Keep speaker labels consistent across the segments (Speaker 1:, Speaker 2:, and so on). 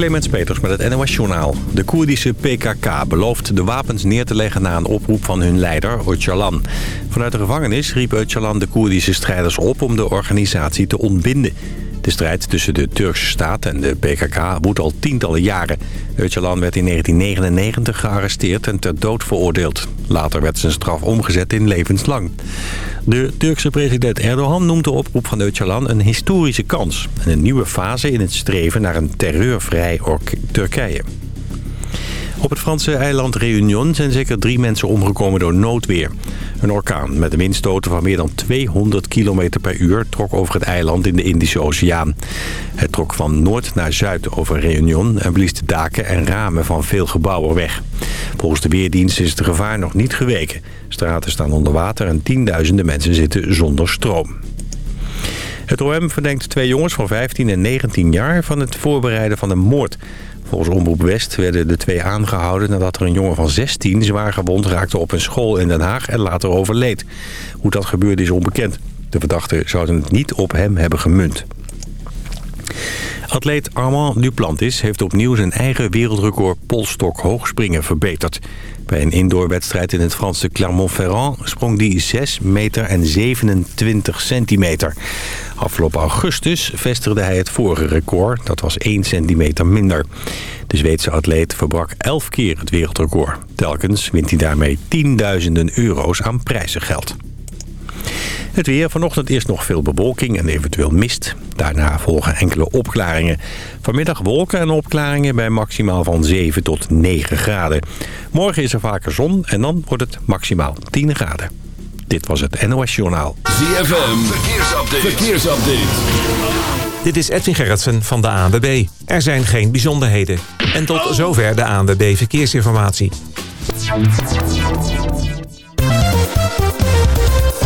Speaker 1: Clemens Peters met het NOS Journaal. De Koerdische PKK belooft de wapens neer te leggen na een oproep van hun leider, Öcalan. Vanuit de gevangenis riep Öcalan de Koerdische strijders op om de organisatie te ontbinden. De strijd tussen de Turkse staat en de PKK woedt al tientallen jaren. Öcalan werd in 1999 gearresteerd en ter dood veroordeeld. Later werd zijn straf omgezet in levenslang. De Turkse president Erdogan noemt de oproep van Öcalan een historische kans... en een nieuwe fase in het streven naar een terreurvrij Turkije. Op het Franse eiland Réunion zijn zeker drie mensen omgekomen door noodweer. Een orkaan met een windstoten van meer dan 200 km per uur trok over het eiland in de Indische Oceaan. Het trok van noord naar zuid over Réunion en blies de daken en ramen van veel gebouwen weg. Volgens de Weerdienst is het gevaar nog niet geweken. Straten staan onder water en tienduizenden mensen zitten zonder stroom. Het OM verdenkt twee jongens van 15 en 19 jaar van het voorbereiden van een moord. Volgens Omroep West werden de twee aangehouden nadat er een jongen van 16 zwaar gewond raakte op een school in Den Haag en later overleed. Hoe dat gebeurde is onbekend. De verdachten zouden het niet op hem hebben gemunt. Atleet Armand Duplantis heeft opnieuw zijn eigen wereldrecord polstok hoogspringen verbeterd. Bij een indoorwedstrijd in het Franse Clermont-Ferrand sprong hij 6 meter en 27 centimeter. Afgelopen augustus vestigde hij het vorige record, dat was 1 centimeter minder. De Zweedse atleet verbrak 11 keer het wereldrecord. Telkens wint hij daarmee tienduizenden euro's aan prijzengeld. Het weer. Vanochtend eerst nog veel bewolking en eventueel mist. Daarna volgen enkele opklaringen. Vanmiddag wolken en opklaringen bij maximaal van 7 tot 9 graden. Morgen is er vaker zon en dan wordt het maximaal 10 graden. Dit was het NOS Journaal.
Speaker 2: ZFM. Verkeersupdate. Verkeersupdate.
Speaker 3: Dit is Edwin Gerritsen van de ANWB. Er zijn geen bijzonderheden. En tot zover de ANWB Verkeersinformatie.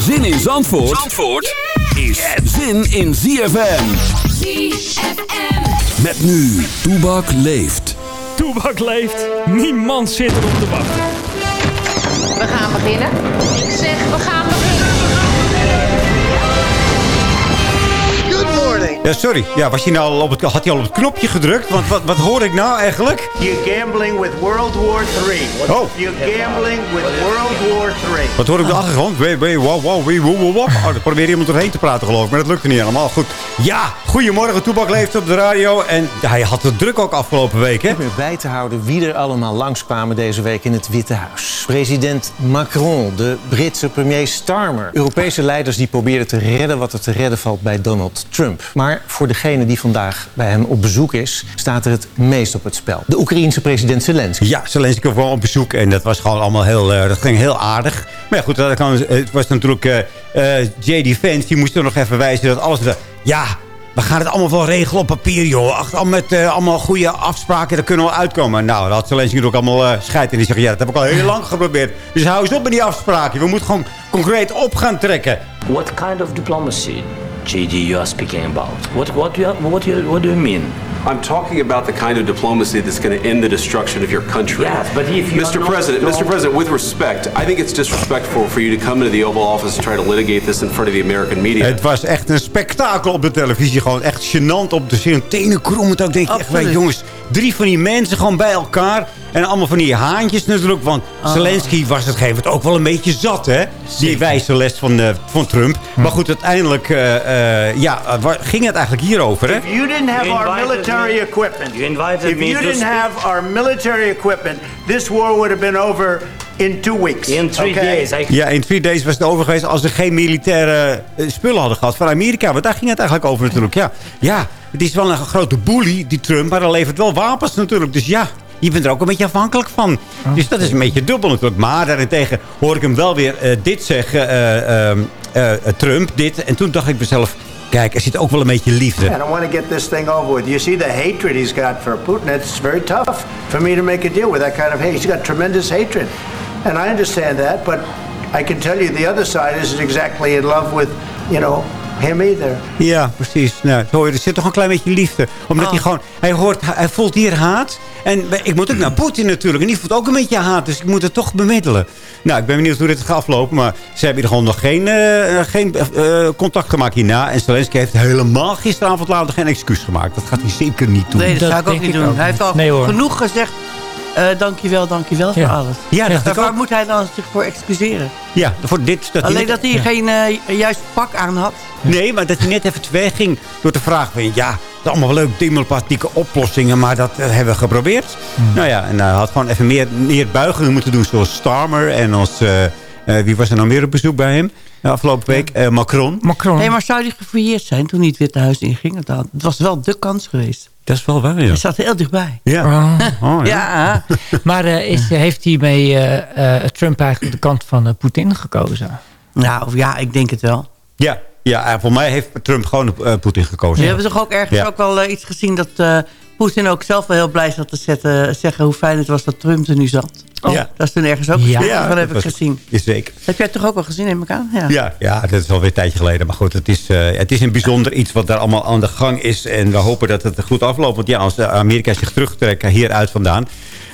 Speaker 2: Zin in Zandvoort, Zandvoort is zin in ZFM.
Speaker 4: ZFM.
Speaker 2: Met nu, Toebak leeft.
Speaker 5: Toebak leeft. Niemand zit erop te wachten.
Speaker 6: We gaan beginnen. Ik zeg, we gaan
Speaker 7: Ja, sorry. Ja, was hij nou al op het, had hij al op het knopje gedrukt? Want wat, wat hoor ik nou eigenlijk?
Speaker 8: You're gambling with World War III.
Speaker 7: Oh.
Speaker 8: You're gambling with World War III.
Speaker 7: Wat hoor ik op de achtergrond? Wee, wee, wow, wow, wee, wow, wow, wow. Oh, dan probeer iemand doorheen te praten geloof ik. Maar dat lukte niet helemaal. Goed. Ja, goedemorgen. Toebak leeft op de radio. En hij had het druk ook afgelopen week, hè?
Speaker 9: Om erbij te houden wie er allemaal langskwamen deze week in het Witte Huis. President Macron, de Britse premier Starmer. Europese leiders die probeerden te redden wat er te redden valt bij Donald Trump. Maar voor degene die vandaag bij hem op bezoek is... staat er het meest op het spel. De Oekraïense president Zelensky.
Speaker 7: Ja, Zelensky kwam gewoon op bezoek. En dat was gewoon allemaal heel, uh, dat ging heel aardig. Maar ja, goed, dat kan, het was natuurlijk uh, uh, J.D. Vance. Die moest er nog even wijzen dat alles... Ja, we gaan het allemaal wel regelen op papier, joh. Ach, al met uh, allemaal goede afspraken, daar kunnen we wel uitkomen. Nou, dat had Zelensky natuurlijk allemaal uh, scheid. En die zegt, ja, dat heb ik al heel lang geprobeerd. Dus hou eens op met die afspraken. We moeten gewoon concreet op gaan trekken.
Speaker 10: What kind of diplomacy, JD, you are speaking about? What, what, you, what, you, what do you mean?
Speaker 11: I'm talking about the kind of diplomacy that's going to end the destruction of your country.
Speaker 10: Yes, but if you
Speaker 11: Mr. President, Mr. President, with respect, I think it's disrespectful for you to come into the Oval Office and try to litigate this in front of the American media.
Speaker 7: Het was echt een spektakel op de televisie. Gewoon echt gênant op de zin. Tenen krommend ook. Denk je echt, wij, jongens, drie van die mensen gewoon bij elkaar. En allemaal van die haantjes natuurlijk. Want oh. Zelensky was het gegeven ook wel een beetje zat, hè? Die wijze les van, uh, van Trump. Hm. Maar goed, uiteindelijk uh, uh, ja, ging het eigenlijk hierover, hè?
Speaker 8: If you didn't have
Speaker 10: You
Speaker 8: our military
Speaker 10: me-
Speaker 8: equipment,
Speaker 10: you invited
Speaker 8: if
Speaker 10: me
Speaker 8: you didn't have our military equipment, this war would have been over in two weeks.
Speaker 10: In three
Speaker 8: okay?
Speaker 10: days, I
Speaker 7: Ja, in three days was het over geweest als ze geen militaire spullen hadden gehad van Amerika. Want daar ging het eigenlijk over natuurlijk. Ja, ja het is wel een grote bully, die Trump. Maar hij levert wel wapens natuurlijk. Dus ja, je bent er ook een beetje afhankelijk van.
Speaker 8: Oh.
Speaker 7: Dus dat is een beetje dubbel natuurlijk. Maar daarentegen hoor ik hem wel weer uh, dit zeggen, uh, Trump. Dit. En toen dacht ik mezelf, Kijk, er zit ook wel een beetje liefde.
Speaker 8: And I want to get this thing over with. You see the hatred he's got for Putin. It's very tough for me to make a deal with that kind of hate. He's got tremendous hatred. And I understand that, but I can tell you the other side isn't exactly in love with, you know, him either.
Speaker 7: Ja, precies. Nou, zo, er zit toch een klein beetje liefde. Omdat
Speaker 8: Oh.
Speaker 7: hij gewoon, hij, hoort, hij voelt hier haat. En ik moet ook naar Poetin natuurlijk. En die voelt ook een beetje haat. Dus ik moet het toch bemiddelen. Nou, ik ben benieuwd hoe dit gaat aflopen. Maar ze hebben hier gewoon nog geen, eh, geen eh, contact gemaakt hierna. En Zelensky heeft helemaal gisteravond later geen excuus gemaakt. Dat gaat hij zeker niet doen.
Speaker 4: Nee, dat, zou ik ook niet doen. hij heeft al
Speaker 7: Nee,
Speaker 4: genoeg gezegd. Eh dankjewel, dankjewel voor
Speaker 7: Ja.
Speaker 4: alles.
Speaker 7: Ja, dat
Speaker 4: Dus waar moet hij dan zich voor excuseren?
Speaker 7: Ja, voor dit... Dat
Speaker 4: Alleen
Speaker 7: net-
Speaker 4: dat hij
Speaker 7: Ja.
Speaker 4: geen eh, juist pak aan had.
Speaker 7: Nee, maar dat hij net even twee ging door te vragen van... ja, het is allemaal wel leuk, diplomatieke oplossingen... maar dat hebben we geprobeerd. Nou ja, en hij had gewoon even meer, meer buigingen moeten doen... zoals Starmer en als... eh, eh, wie was er nou meer op bezoek bij hem? De afgelopen week? Eh, Macron.
Speaker 5: Macron.
Speaker 4: Nee, maar zou hij gefouilleerd zijn toen hij het Witte Huis inging? Het was wel de kans geweest.
Speaker 7: Dat is wel waar, ja.
Speaker 4: Hij zat heel dichtbij.
Speaker 7: Ja. Oh,
Speaker 4: ja.
Speaker 5: Maar eh, is, heeft hij bij eh, eh, Trump eigenlijk de kant van Poetin gekozen?
Speaker 4: Nou, ja, ik denk het wel.
Speaker 7: Ja, ja voor mij heeft Trump gewoon eh, Poetin gekozen.
Speaker 4: We hebben toch ook ergens
Speaker 7: Ja.
Speaker 4: ook wel iets gezien dat eh, Poetin ook zelf wel heel blij zat te zetten, zeggen hoe fijn het was dat Trump er nu zat.
Speaker 7: Oh. Ja.
Speaker 4: Dat is toen ergens ook
Speaker 7: Ja.
Speaker 4: gezien.
Speaker 7: Ja,
Speaker 4: dat
Speaker 7: dat
Speaker 4: heb ik
Speaker 7: was-
Speaker 4: gezien.
Speaker 7: Is zeker.
Speaker 4: Heb jij het toch ook wel gezien, ik aan? Ja.
Speaker 7: Ja, ja, dat is alweer een tijdje geleden. Maar goed, het is, eh, het is een bijzonder iets wat daar allemaal aan de gang is. En we hopen dat het goed afloopt. Want ja, als Amerika zich terugtrekt hieruit vandaan...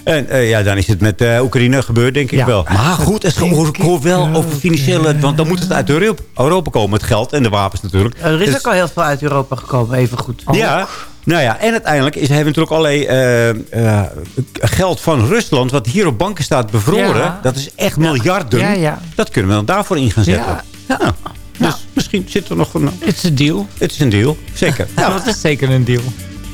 Speaker 7: En eh, ja, dan is het met eh, Oekraïne gebeurd, denk ik wel. Maar goed, het hoor ik hoor wel over financiële... Want dan moet het uit Europa, Europa komen, het geld en de wapens natuurlijk.
Speaker 4: Er is
Speaker 7: Dus-
Speaker 4: ook al heel veel uit Europa gekomen, even goed.
Speaker 7: Ja, nou ja, en uiteindelijk is, hebben we natuurlijk allerlei eh, eh, geld van Rusland... wat hier op banken staat bevroren.
Speaker 5: Ja.
Speaker 7: Dat is echt miljarden.
Speaker 5: Ja, ja.
Speaker 7: Dat kunnen we dan daarvoor in gaan zetten.
Speaker 5: Ja.
Speaker 7: Ja. Dus misschien zit er nog een...
Speaker 5: Het is een deal.
Speaker 7: Het is een deal, zeker.
Speaker 5: Ja, dat is zeker een deal.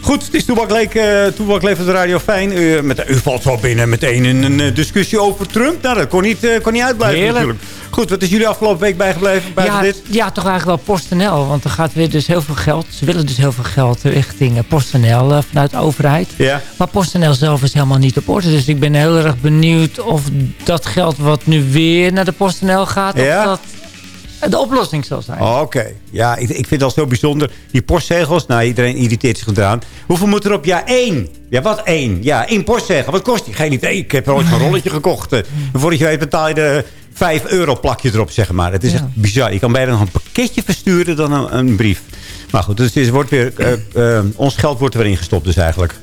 Speaker 7: Goed, het is Toebak Leek, eh, Toebak Leef op de Radio Fijn. U, met, u valt wel binnen meteen in een eh, discussie over Trump. Nou, dat kon niet, eh, kon niet uitblijven
Speaker 5: Heerlijk.
Speaker 7: natuurlijk. Goed, wat is jullie afgelopen week bijgebleven? Buiten
Speaker 5: Ja,
Speaker 7: dit?
Speaker 5: ja, toch eigenlijk wel PostNL. Want er gaat weer dus heel veel geld. Ze willen dus heel veel geld richting eh, PostNL eh, vanuit de overheid.
Speaker 7: Ja.
Speaker 5: Maar PostNL zelf is helemaal niet op orde. Dus ik ben heel erg benieuwd of dat geld wat nu weer naar de PostNL gaat...
Speaker 7: Ja?
Speaker 5: of dat de oplossing zal zijn.
Speaker 7: Oké. Ja, ik, ik vind het al zo bijzonder. Die postzegels, nou, iedereen irriteert zich eraan. Hoeveel moet erop? Ja, één. Ja, wat één? Ja, één postzegel. Wat kost die? Geen idee. Ik heb er ooit zo'n rolletje gekocht. eh. En voordat je weet betaal je de 5 euro plakje erop, zeg maar. Het is echt bizar. Je kan bijna nog een pakketje versturen dan een, een brief. Maar goed, dus het wordt weer, eh, eh, ons geld wordt er weer ingestopt dus eigenlijk.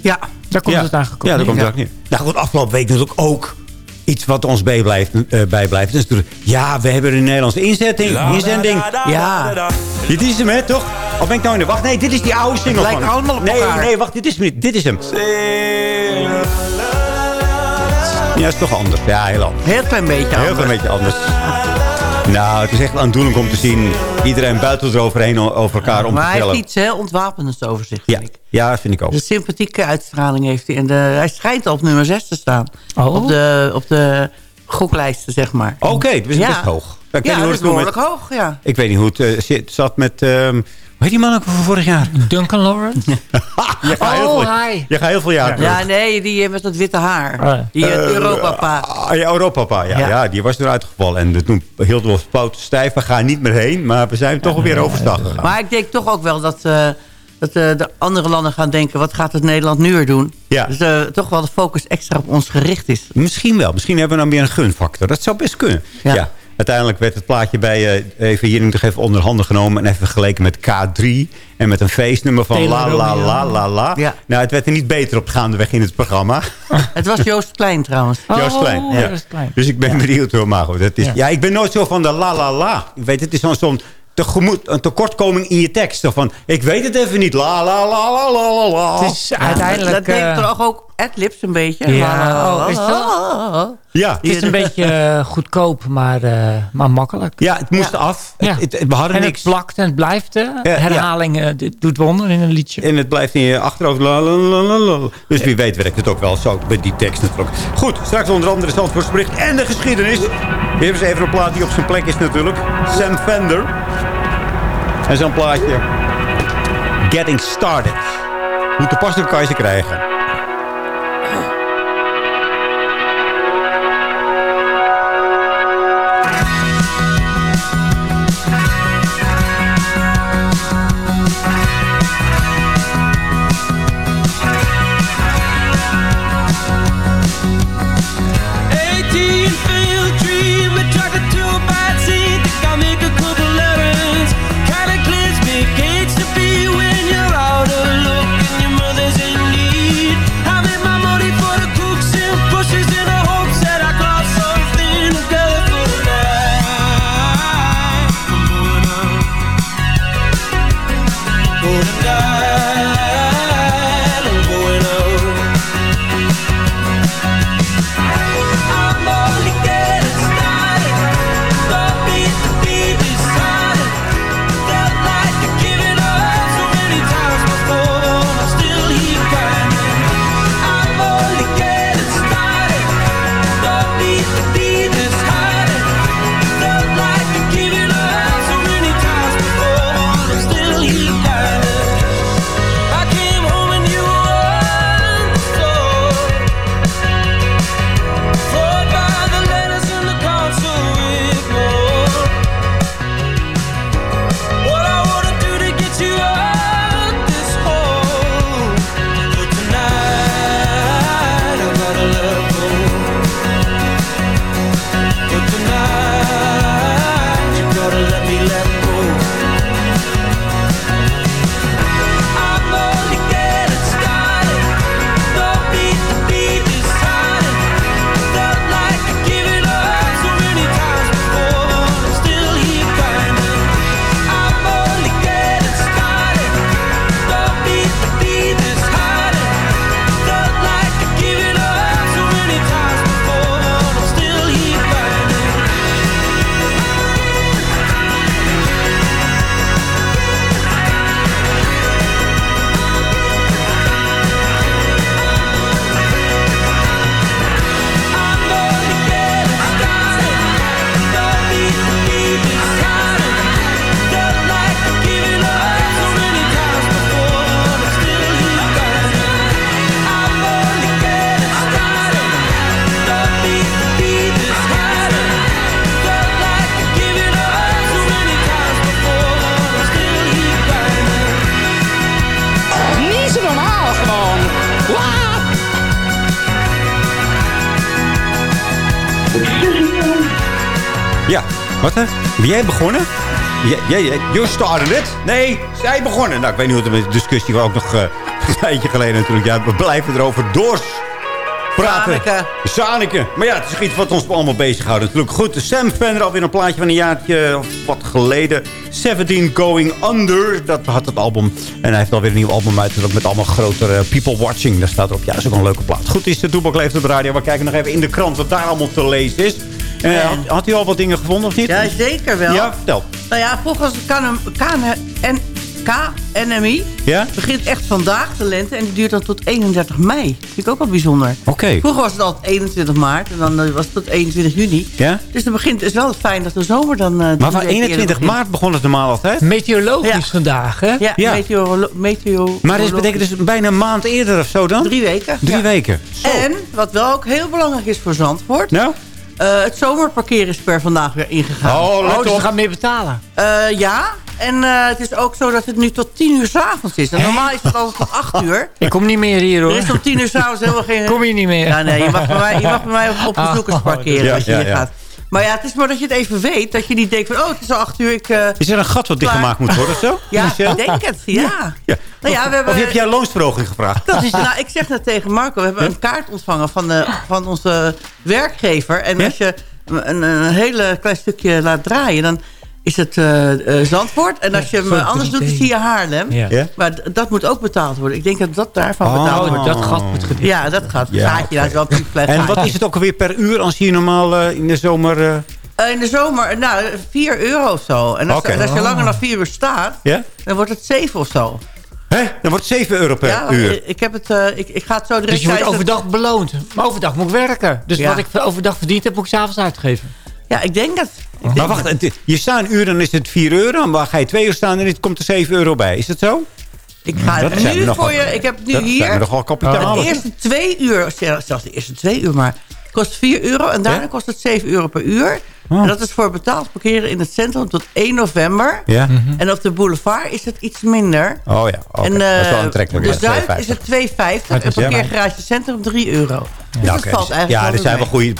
Speaker 4: Ja,
Speaker 5: daar komt
Speaker 7: ja.
Speaker 5: het eigenlijk op
Speaker 7: Ja, daar komt het eigenlijk neer. Nou goed, afgelopen week natuurlijk ook iets wat ons bijblijft. eh bijblijft. Dus ja, we hebben een Nederlandse inzetting, inzending. Ja, dit is hem, hè, toch? Of ben ik nou in de wacht? Nee, dit is die oude single
Speaker 4: Lijkt
Speaker 7: van hem.
Speaker 4: allemaal op
Speaker 7: Nee,
Speaker 4: elkaar.
Speaker 7: nee, wacht, dit is, hem niet. dit is hem. Ja, is toch anders. Ja, heel anders.
Speaker 4: Heel klein beetje
Speaker 7: Heel
Speaker 4: anders.
Speaker 7: klein beetje anders. Nou, het is echt aandoenlijk om te zien. Iedereen buiten eroverheen over elkaar om te
Speaker 4: Maar hij heeft iets heel ontwapenends over zich,
Speaker 7: Ja,
Speaker 4: vind ik.
Speaker 7: ja, vind ik ook.
Speaker 4: De sympathieke uitstraling heeft hij. En de, hij schijnt al op nummer 6 te staan.
Speaker 5: Oh.
Speaker 4: Op de, op de goklijsten, zeg maar.
Speaker 7: Oké, dat is
Speaker 4: Ja.
Speaker 7: best hoog. Ik weet niet hoe
Speaker 4: is
Speaker 7: het met-
Speaker 4: behoorlijk hoog, ja.
Speaker 7: Ik weet niet hoe het eh, zit- zat met... ehm heet die man ook van vorig jaar?
Speaker 5: Duncan Lawrence?
Speaker 7: Je gaat heel
Speaker 5: oh,
Speaker 7: veel,
Speaker 5: hi.
Speaker 7: je gaat heel veel jaar terug.
Speaker 4: Ja, nee, die eh, met dat witte haar.
Speaker 5: Ah.
Speaker 4: Die uh,
Speaker 7: Eh,
Speaker 4: Europa-pa.
Speaker 7: Ah, ja, Europa, ja, ja.
Speaker 4: Ja.
Speaker 7: die was eruit gevallen. En toen hielden we ons poten stijf. We gaan niet meer heen, maar we zijn toch weer overstag gegaan.
Speaker 4: Maar ik denk toch ook wel dat, eh, dat eh, de andere landen gaan denken... wat gaat het Nederland nu weer doen?
Speaker 7: Ja.
Speaker 4: Dus eh, toch wel de focus extra op ons gericht is.
Speaker 7: Misschien wel. Misschien hebben we dan meer een gunfactor. Dat zou best kunnen. Ja.
Speaker 4: Ja.
Speaker 7: Uiteindelijk werd het plaatje bij uh, even hier nog even onder handen genomen... en even vergeleken met K3 en met een feestnummer van la la la la la.
Speaker 4: Ja.
Speaker 7: Nou, het werd er niet beter op gaandeweg in het programma.
Speaker 4: Het was Joost Klein trouwens.
Speaker 7: Joost Klein.
Speaker 5: Oh,
Speaker 7: Ja.
Speaker 5: Joost Klein.
Speaker 7: Dus ik ben benieuwd hoor, maar goed. Dat is, ja.
Speaker 5: Ja.
Speaker 7: ik ben nooit zo van de la la la. Ik weet, het is zo'n zo'n tegemoet, een tekortkoming in je tekst. Van, ik weet het even niet. La la la la la la la.
Speaker 5: Het is uiteindelijk...
Speaker 4: Dat deed
Speaker 5: eh,
Speaker 4: toch ook adlibs een beetje?
Speaker 5: Ja, oh, is dat-
Speaker 7: Ja.
Speaker 5: het is een beetje eh, goedkoop, maar, eh, maar makkelijk.
Speaker 7: ja, het moest
Speaker 4: Ja.
Speaker 7: af.
Speaker 5: Ja.
Speaker 7: Het, het- we hadden
Speaker 5: en
Speaker 7: niks.
Speaker 5: het plakt en het blijft. eh,
Speaker 7: ja.
Speaker 5: herhaling eh, dit doet wonder in een liedje.
Speaker 7: En het blijft in je achterhoofd. Dus wie weet werkt het ook wel zo met die tekst natuurlijk. Goed, straks onder andere Zandvoortsbericht en de geschiedenis. Weer eens even een plaat die op zijn plek is natuurlijk. Sam Fender. En zo'n plaatje. Getting Started. Hoe toepasselijk kan je ze krijgen? Jij begonnen? Jij, jij, jij- you started it? Nee, zij begonnen. Nou, ik weet niet hoe het met de discussie was ook nog eh, een tijdje geleden natuurlijk. Ja, we blijven erover doors praten.
Speaker 4: Saneke.
Speaker 7: Maar ja, het is iets wat ons allemaal bezighoudt natuurlijk. Goed, Sam Fender alweer een plaatje van een jaartje of wat geleden. 17 Going Under, dat had het album. En hij heeft alweer een nieuw album uit. Met allemaal grotere people watching. Daar staat erop. Ja, dat is ook een leuke plaat. Goed, is de Toebak leeft op de radio. We kijken nog even in de krant wat daar allemaal te lezen is. Eh, had, had u al wat dingen gevonden of niet?
Speaker 4: Ja, zeker wel.
Speaker 7: Ja, vertel.
Speaker 4: Nou ja, volgens KNMI
Speaker 7: Ja?
Speaker 4: begint echt vandaag de lente en die duurt dan tot 31 mei. Vind ik ook wel bijzonder.
Speaker 7: Oké.
Speaker 4: Vroeger was het altijd 21 maart en dan was het tot 21 juni.
Speaker 7: Ja?
Speaker 4: Dus het begint, het is wel fijn dat de zomer dan... eh, drie
Speaker 7: Maar van
Speaker 4: weken eerder
Speaker 7: 21
Speaker 4: begint.
Speaker 7: maart begon het normaal altijd.
Speaker 5: Meteorologisch
Speaker 4: Ja.
Speaker 5: vandaag, hè?
Speaker 4: Ja,
Speaker 7: Ja. Maar dat betekent dus bijna een maand eerder of zo dan?
Speaker 4: Drie weken.
Speaker 7: Drie
Speaker 4: ja.
Speaker 7: weken. Zo.
Speaker 4: En, wat wel ook heel belangrijk is voor Zandvoort...
Speaker 7: Nou?
Speaker 4: Eh, het zomerparkeren is per vandaag weer ingegaan.
Speaker 7: Oh, let
Speaker 5: Oh, dus
Speaker 7: op.
Speaker 5: we gaan meer betalen.
Speaker 4: Eh, ja, en eh, het is ook zo dat het nu tot 10 uur s'avonds is. En normaal is het altijd tot 8 uur.
Speaker 5: Ik kom niet meer hier, hoor.
Speaker 4: Er is om 10 uur s'avonds helemaal geen...
Speaker 5: Kom je niet meer.
Speaker 4: Ja, nee, je mag bij mij, je mag bij mij op, op bezoekers
Speaker 5: Oh,
Speaker 4: parkeren
Speaker 7: ja,
Speaker 4: als je
Speaker 7: ja,
Speaker 4: hier
Speaker 7: ja.
Speaker 4: gaat. Maar ja, het is maar dat je het even weet. Dat je niet denkt van, oh, het is al 8 uur. Ik, eh,
Speaker 7: Is er een gat wat dichtgemaakt moet worden of zo?
Speaker 4: ja,
Speaker 7: Michel?
Speaker 4: ik denk het. Ja.
Speaker 7: Ja.
Speaker 4: Nou ja, we hebben...
Speaker 7: Of heb jij loonsverhoging gevraagd?
Speaker 4: Dat is, nou, ik zeg net tegen Marco, we hebben een kaart ontvangen van, de, van onze werkgever. En als je een, een hele klein stukje laat draaien, dan is het eh, eh, Zandvoort. En als je hem anders
Speaker 5: 3D.
Speaker 4: doet, is hij Haarlem.
Speaker 5: Ja.
Speaker 7: Ja?
Speaker 4: Maar dat moet ook betaald worden. Ik denk dat dat daarvan betaald
Speaker 5: Oh,
Speaker 4: wordt.
Speaker 5: dat gat moet gedicht.
Speaker 4: Ja, dat gaat.
Speaker 7: Ja,
Speaker 4: gaatje, daar is wel
Speaker 7: En wat is het ook alweer per uur als je hier normaal eh, in de zomer...
Speaker 4: in de zomer, nou, 4 euro of zo. En als,
Speaker 7: Oké.
Speaker 4: en als je langer dan 4 uur staat, dan wordt het 7 of zo.
Speaker 7: Hè? Dan wordt het 7 euro per
Speaker 4: ja,
Speaker 7: uur.
Speaker 4: ik- Ik, heb het, eh, ik, ik ga het zo direct
Speaker 5: Dus je wordt overdag beloond. Maar overdag moet ik werken. Dus
Speaker 4: Ja.
Speaker 5: wat ik overdag verdiend heb, moet ik s'avonds uitgeven.
Speaker 4: Ja, ik denk dat... ik denk
Speaker 7: Maar wacht, het- je staat een uur, dan is het 4 euro. Maar ga je twee uur staan, dan komt er 7 euro bij. Is dat zo?
Speaker 4: Ik ga
Speaker 7: Dat
Speaker 4: nu voor je... Ik heb het nu
Speaker 7: dat
Speaker 4: hier...
Speaker 7: nogal kapitaal.
Speaker 4: De eerste twee uur, zelfs de eerste twee uur maar, kost 4 euro. En daarna
Speaker 7: Ja?
Speaker 4: kost het 7 euro per uur.
Speaker 7: Oh.
Speaker 4: En dat is voor betaald parkeren in het centrum tot 1 november.
Speaker 7: Ja?
Speaker 4: En op de boulevard is het iets minder.
Speaker 7: Oh ja, oké.
Speaker 4: En
Speaker 7: dat is wel
Speaker 4: eh,
Speaker 7: aantrekkelijk.
Speaker 4: de Zuid
Speaker 7: 2,50.
Speaker 4: is het 2,50. En parkeergarage centrum 3 euro. Dus
Speaker 7: Ja,
Speaker 4: valt
Speaker 7: dus-
Speaker 4: eigenlijk
Speaker 7: ja,
Speaker 4: wel
Speaker 7: er zijn wel goede...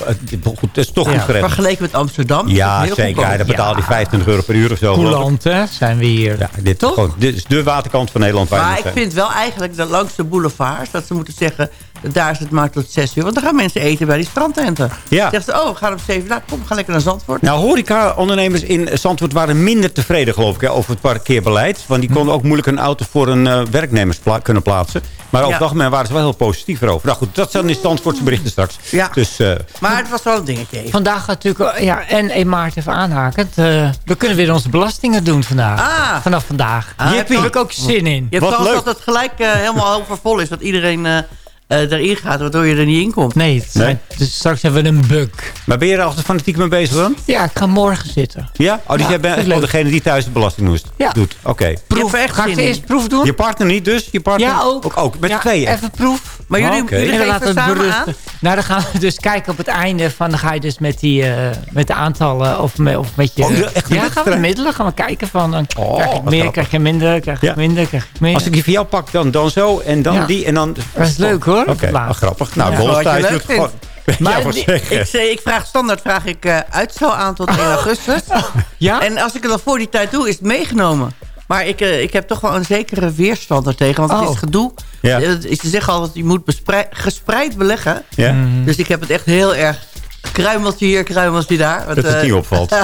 Speaker 7: goed, Dat is toch
Speaker 4: Ja,
Speaker 7: goed
Speaker 4: vergeleken met Amsterdam. is het
Speaker 7: Ja,
Speaker 4: heel
Speaker 7: zeker. Ja, dan betaal je 25 euro per uur of zo.
Speaker 5: Coulant, hè, zijn we hier.
Speaker 7: Ja, dit,
Speaker 5: Toch?
Speaker 7: Gewoon, dit is de waterkant van Nederland. waar je
Speaker 4: Maar ik vind wel eigenlijk dat langs de boulevards... dat ze moeten zeggen, daar is het maar tot 6 uur. Want dan gaan mensen eten bij die strandtenten.
Speaker 7: Ja.
Speaker 4: Zeggen ze, oh, we gaan om 7 uur. Nou, kom, we gaan lekker naar Zandvoort.
Speaker 7: Nou, horeca-ondernemers in Zandvoort waren minder tevreden, geloof ik, hè, over het parkeerbeleid. Want die konden ook moeilijk een auto voor een eh, werknemers pla- kunnen plaatsen. Maar over
Speaker 4: Ja.
Speaker 7: het algemeen waren ze wel heel positief erover. Nou goed, dat zijn de Zandvoortse berichten straks.
Speaker 4: Ja.
Speaker 7: Dus, eh,
Speaker 4: Maar het was wel een dingetje even.
Speaker 5: Vandaag gaat natuurlijk, ja, en 1 maart even aanhakend. eh, we kunnen weer onze belastingen doen vandaag.
Speaker 4: Ah.
Speaker 5: Vanaf vandaag.
Speaker 4: Ah,
Speaker 5: Daar
Speaker 4: heb
Speaker 5: ik ook zin in.
Speaker 4: Je hebt
Speaker 7: Wat leuk.
Speaker 4: dat het gelijk helemaal overvol is. Dat iedereen erin gaat, waardoor je er niet in komt.
Speaker 5: Nee, het dus straks hebben we een bug.
Speaker 7: maar ben je er altijd fanatiek mee bezig dan?
Speaker 5: Ja, ik ga morgen zitten.
Speaker 7: Ja? Oh, dus
Speaker 5: Ja,
Speaker 7: jij bent degene die thuis de belasting moest,
Speaker 5: Ja.
Speaker 7: doet. Oké.
Speaker 4: Proef, echt
Speaker 5: Ga ik eerste proef doen?
Speaker 7: Je partner niet dus? Je partner?
Speaker 5: Ja, ook.
Speaker 7: Ook, met
Speaker 5: ja,
Speaker 7: z'n tweeën?
Speaker 5: Even proef.
Speaker 4: Maar jullie,
Speaker 7: Oké.
Speaker 4: jullie
Speaker 5: En we
Speaker 4: geven
Speaker 5: laten het
Speaker 4: samen
Speaker 5: berusten.
Speaker 4: aan?
Speaker 5: Nou, dan gaan we dus kijken op het einde van... dan ga je dus met, die, eh, met de aantallen of met, of met je...
Speaker 7: Oh, de- echt
Speaker 5: ja, gaan we middelen. Gaan we kijken van... Dan
Speaker 7: Oh,
Speaker 5: krijg ik meer,
Speaker 7: grappig.
Speaker 5: krijg je minder, krijg
Speaker 7: Ja.
Speaker 5: ik minder, krijg ik meer.
Speaker 7: Als ik die van jou pak, dan, dan zo en dan
Speaker 5: Ja.
Speaker 7: die en dan...
Speaker 5: Dat is leuk, hoor.
Speaker 7: Oké, oh, grappig. Nou,
Speaker 5: Ja.
Speaker 4: Wat je.
Speaker 5: Maar
Speaker 7: ja,
Speaker 5: die-.
Speaker 4: Ik, zeg, ik vraag standaard vraag ik eh, uitstel aan tot 1 augustus.
Speaker 5: Ja?
Speaker 4: En als ik het dan voor die tijd doe, is het meegenomen. Maar ik, eh, ik heb toch wel een zekere weerstand daartegen. Want het
Speaker 5: Oh.
Speaker 4: is gedoe.
Speaker 7: Ja.
Speaker 4: Eh, Ze zeggen altijd, je moet gespreid beleggen.
Speaker 7: Ja?
Speaker 5: Mhm.
Speaker 4: Dus ik heb het echt heel erg... Kruimeltje hier, kruimeltje daar. Want,
Speaker 7: Dat het
Speaker 4: eh,
Speaker 7: niet opvalt.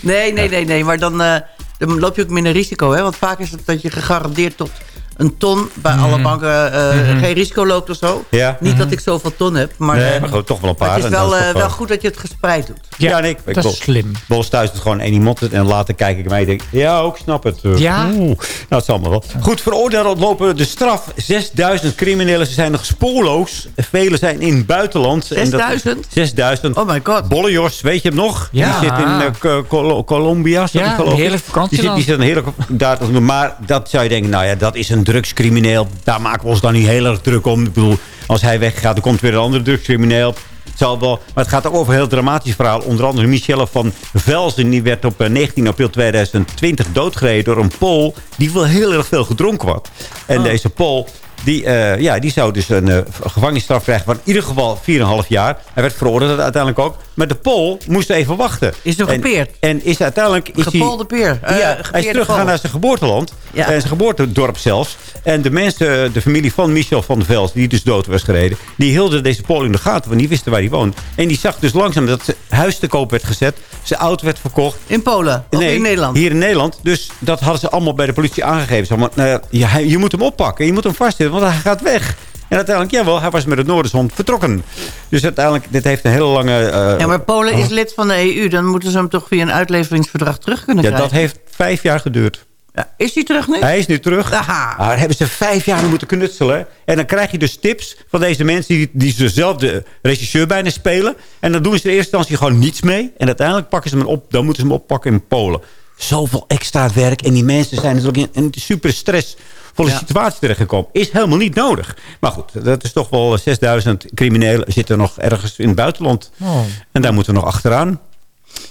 Speaker 4: nee, nee, nee, nee. Maar dan, eh, dan loop je ook minder risico. Hè? Want vaak is het dat je gegarandeerd tot een ton... bij alle banken eh, geen risico loopt of zo.
Speaker 7: Mhm. Ja.
Speaker 4: Niet dat ik zoveel ton heb. Maar,
Speaker 7: Nee,
Speaker 4: eh,
Speaker 7: maar toch wel een paar.
Speaker 4: maar het is
Speaker 7: en
Speaker 4: wel,
Speaker 7: toch
Speaker 4: eh,
Speaker 7: wel-
Speaker 4: goed dat je het gespreid doet.
Speaker 7: Ja, nee, ik, ik
Speaker 5: dat is slim.
Speaker 7: Bols thuis doet gewoon één iemand het. En later kijk ik mij en denk ja, ook snap het. Uh,
Speaker 5: Ja?
Speaker 7: oeh. Nou, het zal allemaal wel. Goed, veroordeeld lopen de straf. 6000 criminelen. Ze zijn nog spoorloos. Velen zijn in het buitenland. En dat-
Speaker 4: 6000?
Speaker 7: 6000.
Speaker 4: Oh my god.
Speaker 7: Bolle Jos, weet je hem nog?
Speaker 5: Ja.
Speaker 7: Die zit in eh, Col- Colombia.
Speaker 5: Ja,
Speaker 7: die, ik.
Speaker 5: heerlijk vakantieland.
Speaker 7: Die zit, die zit een heerlijk daar. Maar dat zou je denken, nou ja, dat is een drugscrimineel. Daar maken we ons dan niet heel erg druk om. Ik bedoel, als hij weggaat, dan komt weer een andere drugscrimineel. Het zal wel, maar het gaat ook over een heel dramatisch verhaal. Onder andere Michelle van Velzen. Die werd op eh, 19 april 2020 doodgereden door een Pool. Die wel heel erg veel gedronken had. En
Speaker 4: Oh.
Speaker 7: deze Pool Die, eh, ja, die zou dus een uh, gevangenisstraf krijgen van in ieder geval 4,5 jaar. Hij werd veroordeeld uiteindelijk ook. Maar de Pool moest even wachten.
Speaker 4: Is er gepeerd?
Speaker 7: En, en is uiteindelijk... Is
Speaker 4: Gepolde peer.
Speaker 7: Uh, ja, hij is teruggegaan naar zijn geboorteland. Ja. zijn geboortedorp zelfs. En de mensen, de familie van Michel van der Vels, die dus dood was gereden... die hielden deze Pool in de gaten, want die wisten waar hij woont. En die zag dus langzaam dat zijn huis te koop werd gezet. Zijn auto werd verkocht.
Speaker 4: In Polen? Of
Speaker 7: nee,
Speaker 4: in Nederland?
Speaker 7: hier in Nederland. Dus dat hadden ze allemaal bij de politie aangegeven. Ja, je moet hem oppakken. Je moet hem vastzetten, want hij gaat weg. En uiteindelijk, jawel, hij was met het Noorderzon vertrokken. Dus uiteindelijk, dit heeft een hele lange... Uh,
Speaker 4: ja, maar Polen is lid van de EU. Dan moeten ze hem toch via een uitleveringsverdrag terug kunnen
Speaker 7: ja,
Speaker 4: krijgen.
Speaker 7: Ja, dat heeft vijf jaar geduurd.
Speaker 4: Ja, is hij terug nu?
Speaker 7: Hij is nu terug.
Speaker 4: Aha.
Speaker 7: Maar hebben ze vijf jaar moeten knutselen. En dan krijg je dus tips van deze mensen... die, die dezelfde regisseur bijna spelen. En dan doen ze in eerste instantie gewoon niets mee. En uiteindelijk pakken ze hem op. Dan moeten ze hem oppakken in Polen. Zoveel extra werk. En die mensen zijn natuurlijk in een super stress volle ja. situatie terechtgekomen. Is helemaal niet nodig. Maar goed, dat is toch wel 6000 criminelen zitten nog ergens in het buitenland.
Speaker 4: Oh.
Speaker 7: En daar moeten we nog achteraan.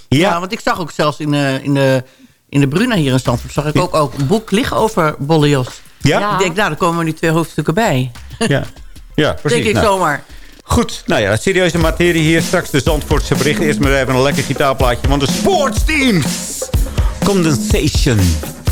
Speaker 4: Ja, ja want ik zag ook zelfs in de, in de, in de Bruna hier in Stanford... zag ik ook, ook een boek liggen over Bollios.
Speaker 7: Ja?
Speaker 4: Ik denk, nou, daar komen nu twee hoofdstukken bij.
Speaker 7: Ja, ja precies.
Speaker 4: denk ik
Speaker 7: nou.
Speaker 4: zomaar.
Speaker 7: Goed, nou ja, serieuze materie hier. Straks de Zandvoortse berichten. Eerst maar even een lekker gitaarplaatje van de sportsteams. Condensation.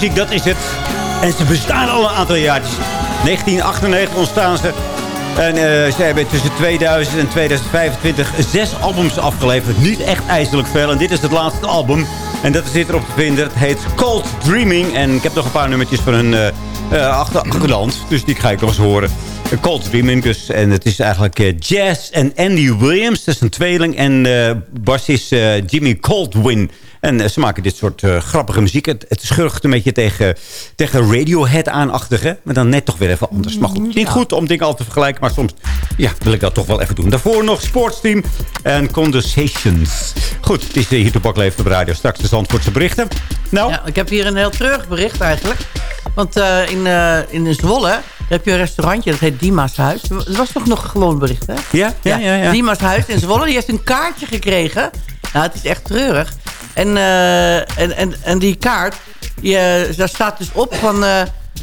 Speaker 7: Muziek, dat is het. En ze bestaan al een aantal jaar. 1998 ontstaan ze. En uh, ze hebben tussen 2000 en 2025 zes albums afgeleverd. Niet echt ijzerlijk veel. En dit is het laatste album. En dat zit erop te vinden. Het heet Cold Dreaming. En ik heb nog een paar nummertjes van hun uh. Dus die ga ik nog eens horen. Cold Dreaming dus. En het is eigenlijk Jazz en Andy Williams. Dat is een tweeling. En bassist Jimmy Coldwin. En ze maken dit soort grappige muziek. Het, het schurgt een beetje tegen, tegen Radiohead aanachtige. Maar dan net toch weer even anders. Maar goed, niet goed om dingen altijd te vergelijken. Maar soms ja, wil ik dat toch wel even doen. Daarvoor nog Sportsteam en Conversations. Goed, het is hier Toepak Leeft op radio. Straks de Zandvoortse berichten. Nou?
Speaker 4: Ja, ik heb hier een heel treurig bericht eigenlijk. Want in, in Zwolle heb je een restaurantje, dat heet Dima's Huis. Dat was toch nog een gewoon bericht, hè?
Speaker 7: Ja, ja, ja. ja.
Speaker 4: Dima's Huis in Zwolle, die heeft een kaartje gekregen. Nou, het is echt treurig. En, uh, en, en, en die kaart, die, uh, daar staat dus op van... Uh,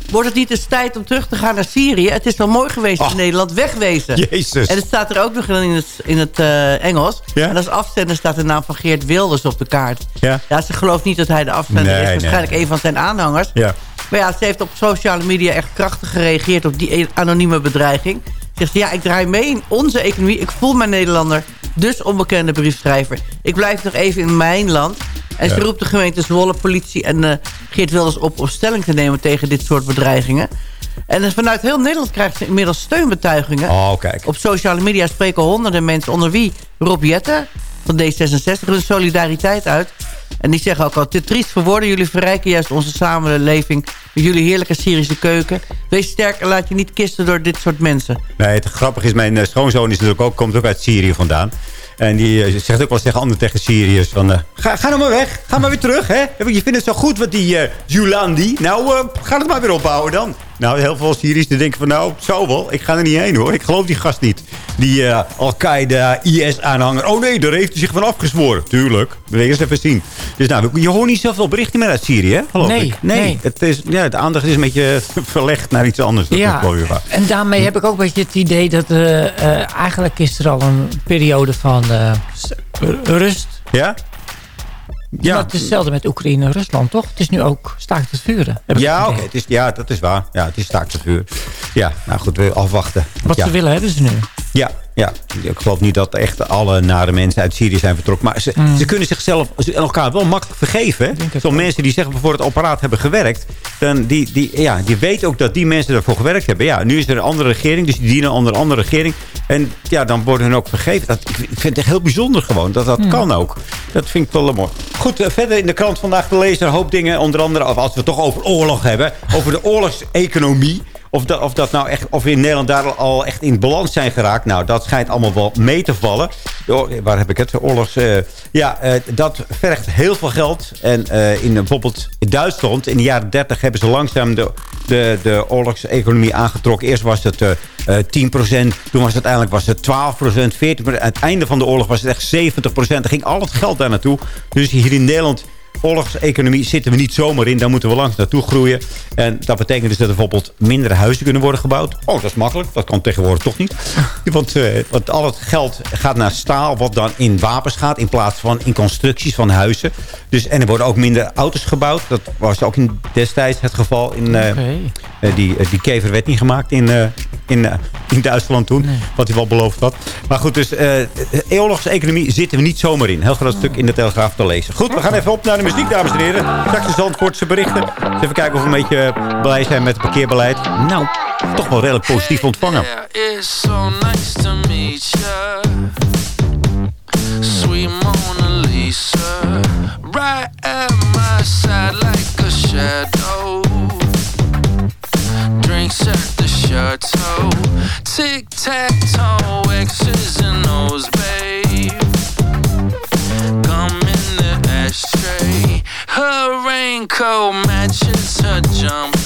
Speaker 4: wordt het niet eens tijd om terug te gaan naar Syrië? Het is wel mooi geweest oh. in Nederland. Wegwezen.
Speaker 7: Jezus.
Speaker 4: En het staat er ook nog in het, in het Engels.
Speaker 7: Ja?
Speaker 4: En als afzender staat de naam van Geert Wilders op de kaart.
Speaker 7: Ja,
Speaker 4: ja ze gelooft niet dat hij de afzender
Speaker 7: nee,
Speaker 4: is. Waarschijnlijk
Speaker 7: nee.
Speaker 4: een van zijn aanhangers.
Speaker 7: Ja.
Speaker 4: Maar ja, ze heeft op sociale media echt krachtig gereageerd op die anonieme bedreiging. Zegt, ja, ik draai mee in onze economie. Ik voel mijn Nederlander, dus onbekende briefschrijver. Ik blijf nog even in mijn land. En ze roept de gemeente Zwolle, politie en eh, Geert Wilders op... om stelling te nemen tegen dit soort bedreigingen. En vanuit heel Nederland krijgt ze inmiddels steunbetuigingen.
Speaker 7: Oh, kijk.
Speaker 4: Op sociale media spreken honderden mensen, onder wie Rob Jetten van D66, hun solidariteit uit. En die zeggen ook al, te triest voor. Jullie verrijken juist onze samenleving met jullie heerlijke Syrische keuken. Wees sterk en laat je niet kisten door dit soort mensen.
Speaker 7: Nee, het grappige is, mijn eh, schoonzoon is natuurlijk ook, komt ook uit Syrië vandaan. En die eh, zegt ook wel tegen anderen tegen Syriërs van... eh, ga, ga nou maar weg, ga maar weer terug, hè. Je vindt het zo goed wat die eh Julandi. Nou, ga het maar weer opbouwen dan. Nou, heel veel Syriërs die denken van... nou, zo wel, ik ga er niet heen hoor. Ik geloof die gast niet. Die eh, Al-Qaeda, IS-aanhanger. Oh nee, daar heeft hij zich van afgezworen. Tuurlijk, wil je eens even zien. Dus nou, je hoort niet zoveel berichten meer uit Syrië, hè? geloof
Speaker 5: Nee,
Speaker 7: ik.
Speaker 5: nee.
Speaker 7: Het is, ja, de aandacht is een beetje verlegd naar iets anders. Dat
Speaker 5: Ja, en daarmee heb ik ook een beetje het idee dat eh, eh, eigenlijk is er al een periode van rust.
Speaker 7: Ja?
Speaker 5: Ja. het is hetzelfde met Oekraïne en Rusland, toch? Het is nu ook staakt het vuren.
Speaker 7: Ja, oké, is, ja, dat is waar. Ja, het is staakt het vuur. Ja, nou goed, we afwachten.
Speaker 5: Wat
Speaker 7: ja.
Speaker 5: ze willen hebben ze nu.
Speaker 7: Ja, ja, ik geloof niet dat echt alle nare mensen uit Syrië zijn vertrokken. Maar ze,
Speaker 5: Mm.
Speaker 7: ze kunnen zichzelf ze- elkaar wel makkelijk vergeven. Zo'n mensen die zeggen voor het apparaat hebben gewerkt. Dan die, die, ja, die weten ook dat die mensen ervoor gewerkt hebben. Ja, nu is er een andere regering, dus die dienen onder een andere regering. En ja, dan worden hun ook vergeven. Dat, ik vind het echt heel bijzonder gewoon, dat dat kan ook. Dat vind ik wel mooi. Goed, eh, verder in de krant vandaag te lezen een hoop dingen. Onder andere, of als we het toch over oorlog hebben. Over de oorlogseconomie. Of dat, of dat nou echt, of we in Nederland daar al echt in balans zijn geraakt. Nou, dat schijnt allemaal wel mee te vallen. Oor- waar heb ik het? Oorlogs. eh, ja, eh, dat vergt heel veel geld. En eh, in bijvoorbeeld Duitsland, in de jaren 30 hebben ze langzaam de, de, de oorlogseconomie aangetrokken. Eerst was het eh eh 10%, toen was het uiteindelijk was het 12%, 14%. Aan het einde van de oorlog was het echt 70%. Er ging al het geld daar naartoe. Dus hier in Nederland oorlogseconomie zitten we niet zomaar in. Daar moeten we langs naartoe groeien. En dat betekent dus dat er bijvoorbeeld minder huizen kunnen worden gebouwd. Oh, dat is makkelijk. Dat kan tegenwoordig toch niet. Want, eh, want al het geld gaat naar staal wat dan in wapens gaat... in plaats van in constructies van huizen. Dus, en er worden ook minder auto's gebouwd. Dat was ook in destijds het geval. In, eh, eh, die, die kever werd niet gemaakt in, in, in Duitsland toen. Wat hij wel beloofd had. Maar goed, dus oorlogseconomie zitten we niet zomaar in. Heel groot stuk in de Telegraaf te lezen. Goed, we gaan even op naar muziek, dames en heren. Straks de Zandvoortse berichten. Dus even kijken of we een beetje eh, blij zijn met het parkeerbeleid. Nou, toch wel redelijk positief ontvangen.
Speaker 12: It's so nice to meet ya. Sweet Mona Lisa. Right at my side like a shadow. Drinks at the chateau. Tic tac toe, X's and O's, Her raincoat matches her jumper.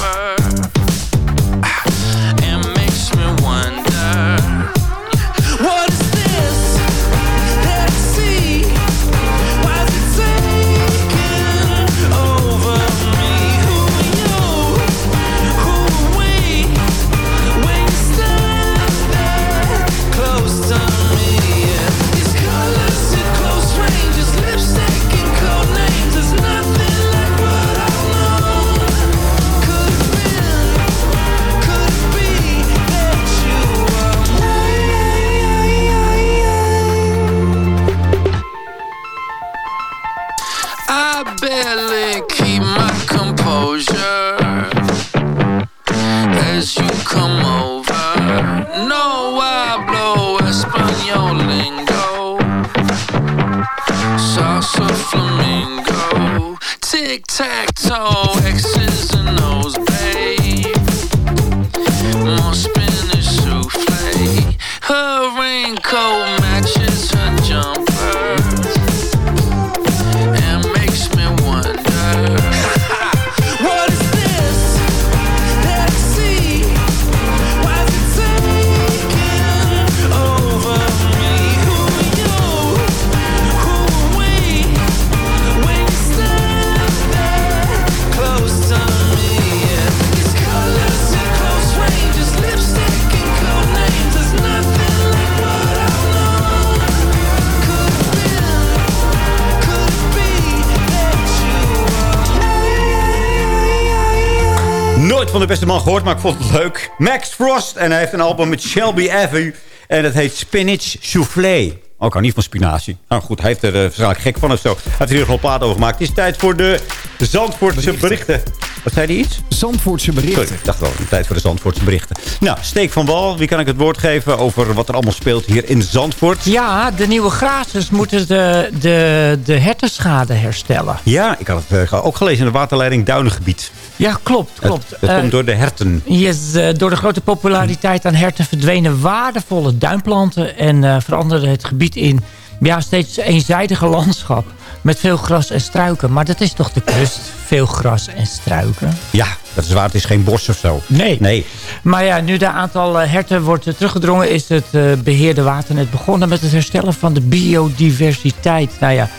Speaker 7: Gehoord, maar ik vond het leuk. Max Frost. En hij heeft een album met Shelby Avenue. En dat heet Spinach Soufflé. Oh, ik hou niet van spinazie. Nou goed, hij heeft er waarschijnlijk gek van of zo. Hij heeft er hier nog een plaat over gemaakt. Het is tijd voor de Zandvoortse berichten. Wat zei hij iets?
Speaker 13: Zandvoortse berichten.
Speaker 7: Sorry, ik dacht wel, tijd voor de Zandvoortse berichten. Nou, Steek van Wal, wie kan ik het woord geven over wat er allemaal speelt hier in Zandvoort?
Speaker 5: Ja, de nieuwe grazers moeten de, de, de hertenschade herstellen.
Speaker 7: Ja, ik had het uh, ook gelezen in de waterleiding Duinengebied.
Speaker 5: Ja, klopt, klopt.
Speaker 7: Het, het uh, komt door de herten.
Speaker 5: Yes, uh, door de grote populariteit aan herten verdwenen waardevolle duinplanten... en veranderde het gebied in ja, steeds eenzijdige landschap. Met veel gras en struiken. Maar dat is toch de kust? Veel gras en struiken.
Speaker 7: Ja, dat is waar. Het is geen bos of zo.
Speaker 5: Nee.
Speaker 7: nee.
Speaker 5: Maar ja, nu de aantal herten wordt teruggedrongen... is het uh, beheerde waternet begonnen met het herstellen van de biodiversiteit. Nou ja,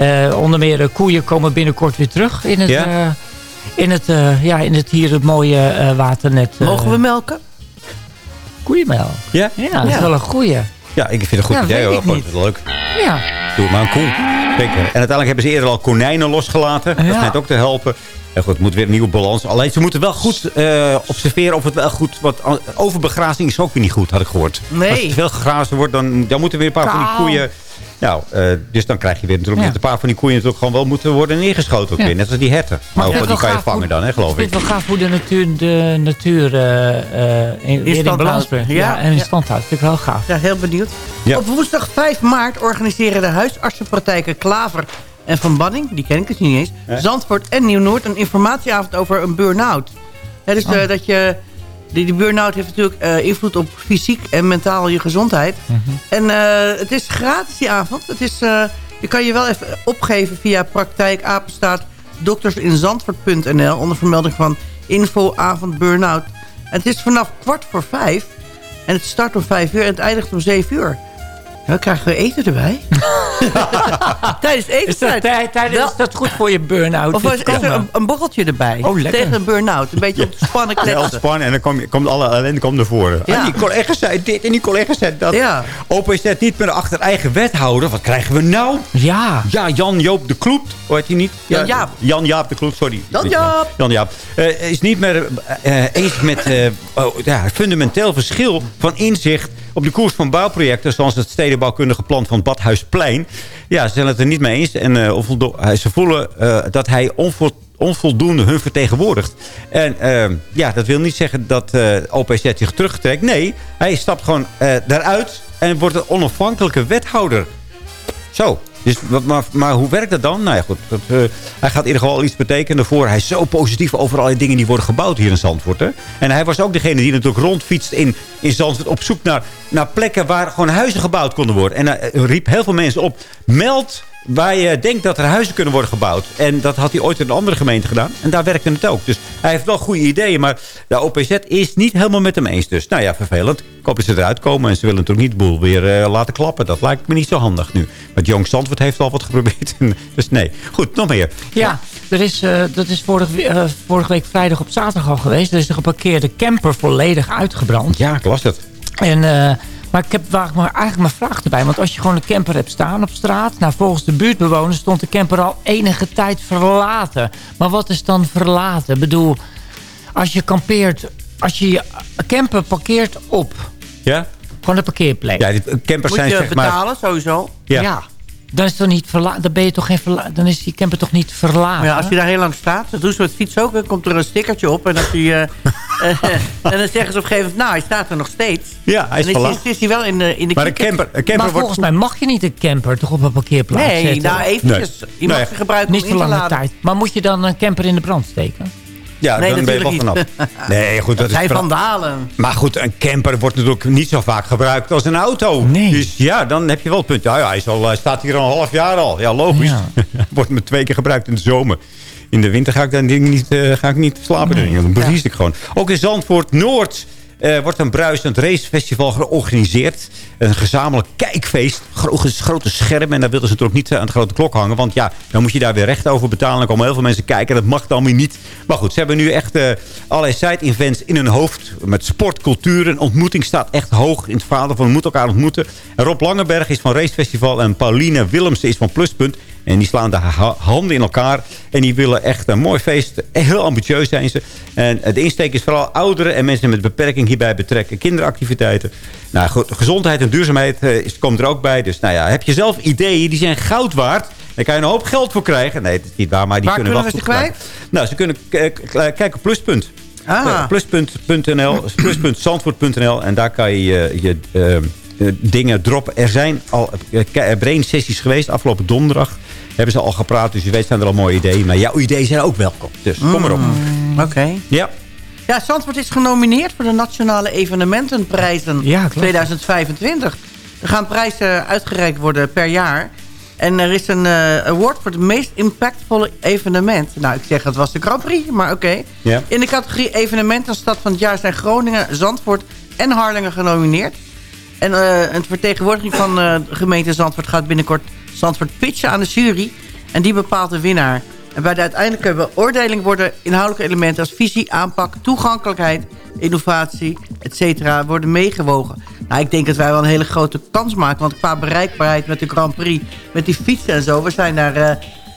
Speaker 5: uh, onder meer uh, koeien komen binnenkort weer terug in het, ja. in het, ja, in het hier het mooie waternet.
Speaker 4: Mogen we melken?
Speaker 5: Koeienmelk?
Speaker 7: Ja?
Speaker 5: Ja, dat is wel een goeie.
Speaker 7: Ja, ik vind het een goed
Speaker 5: ja,
Speaker 7: idee.
Speaker 5: Hoor.
Speaker 7: Het leuk.
Speaker 5: Ja.
Speaker 7: Doe maar een koe. Zeker. En uiteindelijk hebben ze eerder al konijnen losgelaten. Dat schijnt ook te helpen. En goed, het moet weer een nieuwe balans. Alleen ze moeten wel goed uh, observeren of het wel goed... Want overbegrazing is ook weer niet goed, had ik gehoord.
Speaker 4: Nee.
Speaker 7: Als het veel gegrazen wordt, dan, dan moeten weer een paar
Speaker 5: Kaal.
Speaker 7: van die koeien... Nou, uh, dus dan krijg je weer natuurlijk... Ja. een paar van die koeien natuurlijk gewoon wel moeten worden neergeschoten. Ook ja. weer. Net als die herten. Maar, maar die kan je vangen dan, hè, geloof ik.
Speaker 5: Ik vind het wel gaaf hoe de natuur, de natuur uh, in, in, in balans brengt. Ja, ja, en in stand houdt. vind ik wel gaaf.
Speaker 4: Ja, heel benieuwd. Ja. Op woensdag 5 maart organiseren de huisartsenpraktijken Klaver en Van Banning, die ken ik dus niet eens. Zandvoort en Nieuw-Noord een informatieavond over een burn-out. dus oh. uh, dat je, die, die burn-out heeft natuurlijk uh, invloed op fysiek en mentaal je gezondheid. Mm -hmm. En uh, het is gratis die avond. Het is, je kan je wel even opgeven via praktijk apenstaat doktersinzandvoort.nl onder vermelding van info avond burn-out. En het is vanaf kwart voor vijf. En het start om vijf uur en het eindigt om zeven uur. Dan krijgen we eten erbij. Tijdens etenstijd.
Speaker 5: Is dat, tijdens, is dat goed voor je burn-out?
Speaker 4: Of is, is er een, een borreltje erbij?
Speaker 5: Oh, lekker.
Speaker 4: Tegen een burn-out. Een beetje ontspannen kletsen.
Speaker 7: Ja, ontspannen en dan komt kom alle ellende komt naar voren. Ja. En die collega zei dit en die collega zei dat.
Speaker 4: Ja.
Speaker 7: OPZ niet meer achter eigen wethouder. Wat krijgen we nou?
Speaker 5: Ja.
Speaker 7: Ja, Jan-Joop de Kloet. Hoe heet hij niet?
Speaker 4: Ja, Jan-Jaap.
Speaker 7: Jan-Jaap de Kloet, sorry.
Speaker 4: Jan-Jaap.
Speaker 7: Jan-Jaap. Uh, is niet meer uh, eens met uh, oh, ja, fundamenteel verschil van inzicht op de koers van bouwprojecten... zoals het stedenbouwkundige plan van Badhuisplein. Ja, ze zijn het er niet mee eens. En uh, ze voelen uh, dat hij onvo onvoldoende hun vertegenwoordigt. En uh, ja, dat wil niet zeggen dat OPZ zich terugtrekt. Nee, hij stapt gewoon daaruit en wordt een onafhankelijke wethouder. Zo. Dus, maar, maar, hoe werkt dat dan? Nou ja, goed. Dat, uh, hij gaat in ieder geval iets betekenen voor. Hij is zo positief over allerlei dingen die worden gebouwd hier in Zandvoort. Hè? En hij was ook degene die natuurlijk rondfietst in, in Zandvoort... op zoek naar, naar plekken waar gewoon huizen gebouwd konden worden. En hij riep heel veel mensen op. Meld waar je denkt dat er huizen kunnen worden gebouwd. En dat had hij ooit in een andere gemeente gedaan. En daar werkte het ook. Dus hij heeft wel goede ideeën. Maar de OPZ is niet helemaal met hem eens. Dus nou ja, vervelend. Ik hoop dat ze eruit komen. En ze willen natuurlijk niet de boel weer uh, laten klappen. Dat lijkt me niet zo handig nu. Maar Jong Zandvoort heeft al wat geprobeerd. dus nee. Goed, nog meer.
Speaker 5: Ja, er is, uh, dat is vorige, vorige week vrijdag op zaterdag al geweest. Er is een geparkeerde camper volledig uitgebrand.
Speaker 7: Ja, ik las het.
Speaker 5: En... Maar ik heb waar eigenlijk mijn vraag erbij. Want als je gewoon een camper hebt staan op straat... Nou, volgens de buurtbewoners stond de camper al enige tijd verlaten. Maar wat is dan verlaten? Ik bedoel, als je kampeert... Als je je camper parkeert op...
Speaker 7: Ja?
Speaker 5: Gewoon een parkeerplek.
Speaker 7: Ja, die campers
Speaker 4: Moet
Speaker 7: zijn
Speaker 4: je
Speaker 7: zeg
Speaker 4: betalen
Speaker 7: maar...
Speaker 4: sowieso?
Speaker 7: Ja.
Speaker 5: ja. Dan is, toch niet verla dan ben je toch geen dan is die camper toch niet verlaten?
Speaker 4: Ja, als je daar heel lang staat, dat doen ze met fiets ook. Dan komt er een stickertje op. En, als die, uh, uh, en dan zeggen ze op een gegeven moment, nou, hij staat er nog steeds.
Speaker 7: Ja, hij is
Speaker 4: en
Speaker 7: verlaten.
Speaker 4: is, is hij wel in de, in de
Speaker 7: maar een camper, een camper
Speaker 5: maar
Speaker 7: wordt...
Speaker 5: volgens mij mag je niet een camper toch op een parkeerplaats
Speaker 4: nee,
Speaker 5: zetten?
Speaker 4: nou eventjes. Nee. Je mag
Speaker 7: nee.
Speaker 4: ze gebruiken
Speaker 5: Niet
Speaker 4: om
Speaker 5: voor
Speaker 4: in te
Speaker 5: lange
Speaker 4: laden.
Speaker 5: tijd. Maar moet je dan een camper in de brand steken?
Speaker 7: Ja,
Speaker 4: nee,
Speaker 7: dan ben je wel vanaf. Nee, goed, dat,
Speaker 4: dat
Speaker 7: is
Speaker 4: vandalen.
Speaker 7: Maar goed, een camper wordt natuurlijk niet zo vaak gebruikt als een auto.
Speaker 5: Nee.
Speaker 7: Dus ja, dan heb je wel het punt. Ja, ja, hij, is al, hij staat hier al een half jaar al. Ja, logisch.
Speaker 5: Ja.
Speaker 7: wordt me twee keer gebruikt in de zomer. In de winter ga ik dan ding niet, uh, ga ik niet slapen. Nee. Dan bevries ik gewoon. Ook in Zandvoort Noord uh, wordt een bruisend racefestival georganiseerd. Een gezamenlijk kijkfeest. Grote, grote schermen. En daar wilden ze natuurlijk niet aan de grote klok hangen. Want ja, dan moet je daar weer recht over betalen. Dan komen heel veel mensen kijken. Dat mag dan weer niet. Maar goed, ze hebben nu echt uh, allerlei side-events in hun hoofd. Met sport, cultuur en ontmoeting staat echt hoog in het vader van we moeten elkaar ontmoeten. En Rob Langenberg is van Racefestival. En Pauline Willemsen is van Pluspunt. En die slaan de ha- handen in elkaar. En die willen echt een mooi feest. Heel ambitieus zijn ze. En de insteek is vooral ouderen en mensen met beperking hierbij betrekken. Kinderactiviteiten. Nou goed, gezondheid en duurzaamheid eh, is, komt er ook bij. Dus nou ja, heb je zelf ideeën die zijn goud waard... Daar kan je een hoop geld voor krijgen. Nee, het is niet waar, maar die
Speaker 4: Waar
Speaker 7: kunnen
Speaker 4: kunnen
Speaker 7: wel
Speaker 4: we ze
Speaker 7: goed gebruiken. Nou, ze kunnen k- k- kijken op Pluspunt.
Speaker 4: Ah.
Speaker 7: Pluspunt.nl, plus.zandvoort.nl. En daar kan je je, je eh, eh, dingen droppen. Er zijn al brain sessies geweest afgelopen donderdag. Hebben ze al gepraat, dus je weet zijn er al mooie ideeën. Maar jouw ideeën zijn ook welkom. Dus kom erop.
Speaker 4: Mm, Oké.
Speaker 7: Ja.
Speaker 4: Ja, Zandvoort is genomineerd voor de Nationale Evenementenprijzen
Speaker 5: Ja, klopt.
Speaker 4: 2025. Er gaan prijzen uitgereikt worden per jaar. En er is een eh, award voor het meest impactvolle evenement. Nou, ik zeg het was de Grand Prix, maar oké.
Speaker 7: Ja.
Speaker 4: In de categorie evenementen stad van het jaar zijn Groningen, Zandvoort en Harlingen genomineerd. En eh, een vertegenwoordiging van eh, de gemeente Zandvoort gaat binnenkort Zandvoort pitchen aan de jury. En die bepaalt de winnaar. En bij de uiteindelijke beoordeling worden inhoudelijke elementen als visie, aanpak, toegankelijkheid, innovatie, etc. worden meegewogen. Nou, ik denk dat wij wel een hele grote kans maken. Want qua bereikbaarheid met de Grand Prix, met die fietsen en zo, we zijn daar, eh,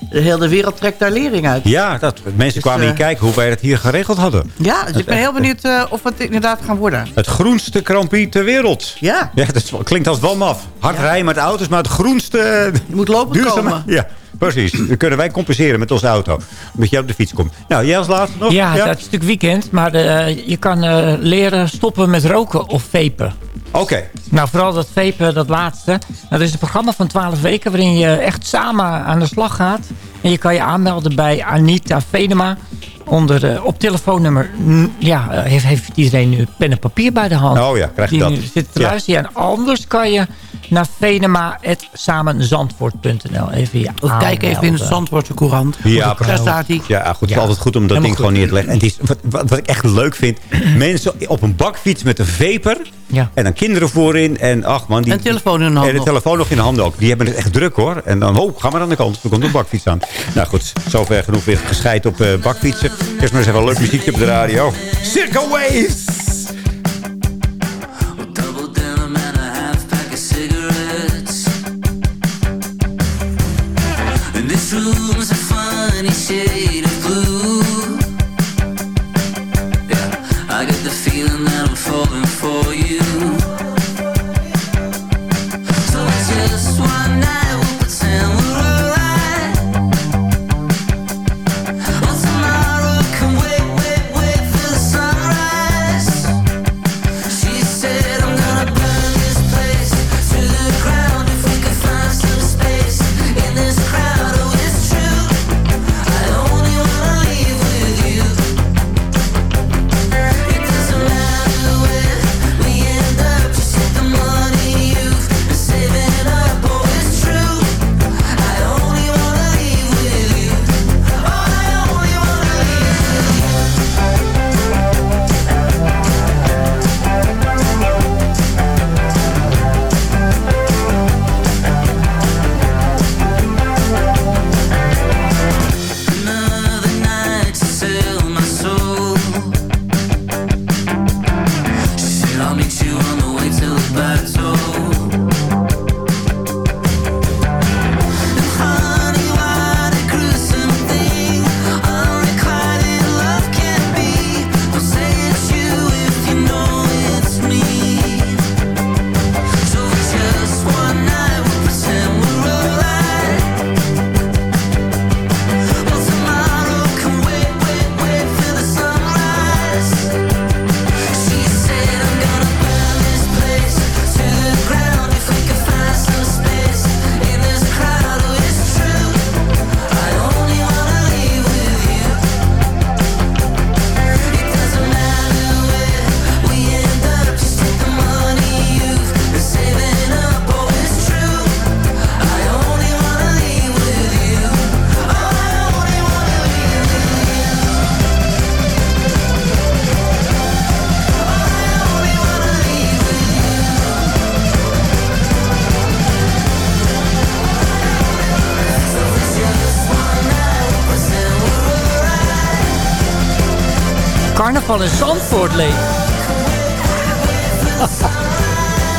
Speaker 4: de hele wereld trekt daar lering uit.
Speaker 7: Ja, dat, mensen
Speaker 4: Dus,
Speaker 7: kwamen hier
Speaker 4: eh,
Speaker 7: kijken hoe wij dat hier geregeld hadden.
Speaker 4: Ja, dus ik ben heel benieuwd eh, of het inderdaad gaan worden.
Speaker 7: Het groenste Prix ter wereld.
Speaker 4: Ja.
Speaker 7: Ja, dat is klinkt als wel maf. Hard rijden met auto's, maar het groenste...
Speaker 4: Je moet lopen
Speaker 7: duurzame-
Speaker 4: komen.
Speaker 7: Ja, precies. Dat kunnen wij compenseren met onze auto. Omdat jij op de fiets komt. Nou, jij als laatste nog?
Speaker 5: Ja, dat is natuurlijk weekend. Maar eh, je kan eh, leren stoppen met roken of vapen.
Speaker 7: Oké.
Speaker 5: Nou, vooral dat vapen, dat laatste. Nou, dat is een programma van 12 weken waarin je echt samen aan de slag gaat. En je kan je aanmelden bij Anita Venema. Onder, eh, op telefoonnummer, mm, ja, heeft, heeft iedereen nu pen en papier bij de hand.
Speaker 7: Oh ja, krijg je
Speaker 5: Die
Speaker 7: dat.
Speaker 5: nu zit te
Speaker 7: Ja.
Speaker 5: luisteren. En anders kan je naar venema.samenzandvoort.nl even je
Speaker 4: Of kijk even in de. Zandvoortse Courant.
Speaker 7: Ja,
Speaker 4: Daar staat hij.
Speaker 7: Ja, goed. Het is
Speaker 5: Ja.
Speaker 7: altijd goed om dat
Speaker 5: Helemaal
Speaker 7: ding gewoon neer te leggen. En het is, wat, wat, wat ik echt leuk vind. mensen op een bakfiets met een vaper.
Speaker 5: Ja.
Speaker 7: En dan kinderen voorin. En ach man. Die,
Speaker 4: En telefoon in de hand
Speaker 7: En de telefoon nog in de handen ook. Die hebben het echt druk hoor. En dan, oh, ga maar aan de kant. Er komt een bakfiets aan. Nou goed, zover genoeg weer gescheid op eh, bakfietsen. Eerst maar eens even leuk muziekje op de radio. Circle Waves!
Speaker 14: Night,
Speaker 5: Carnaval in Zandvoort leek.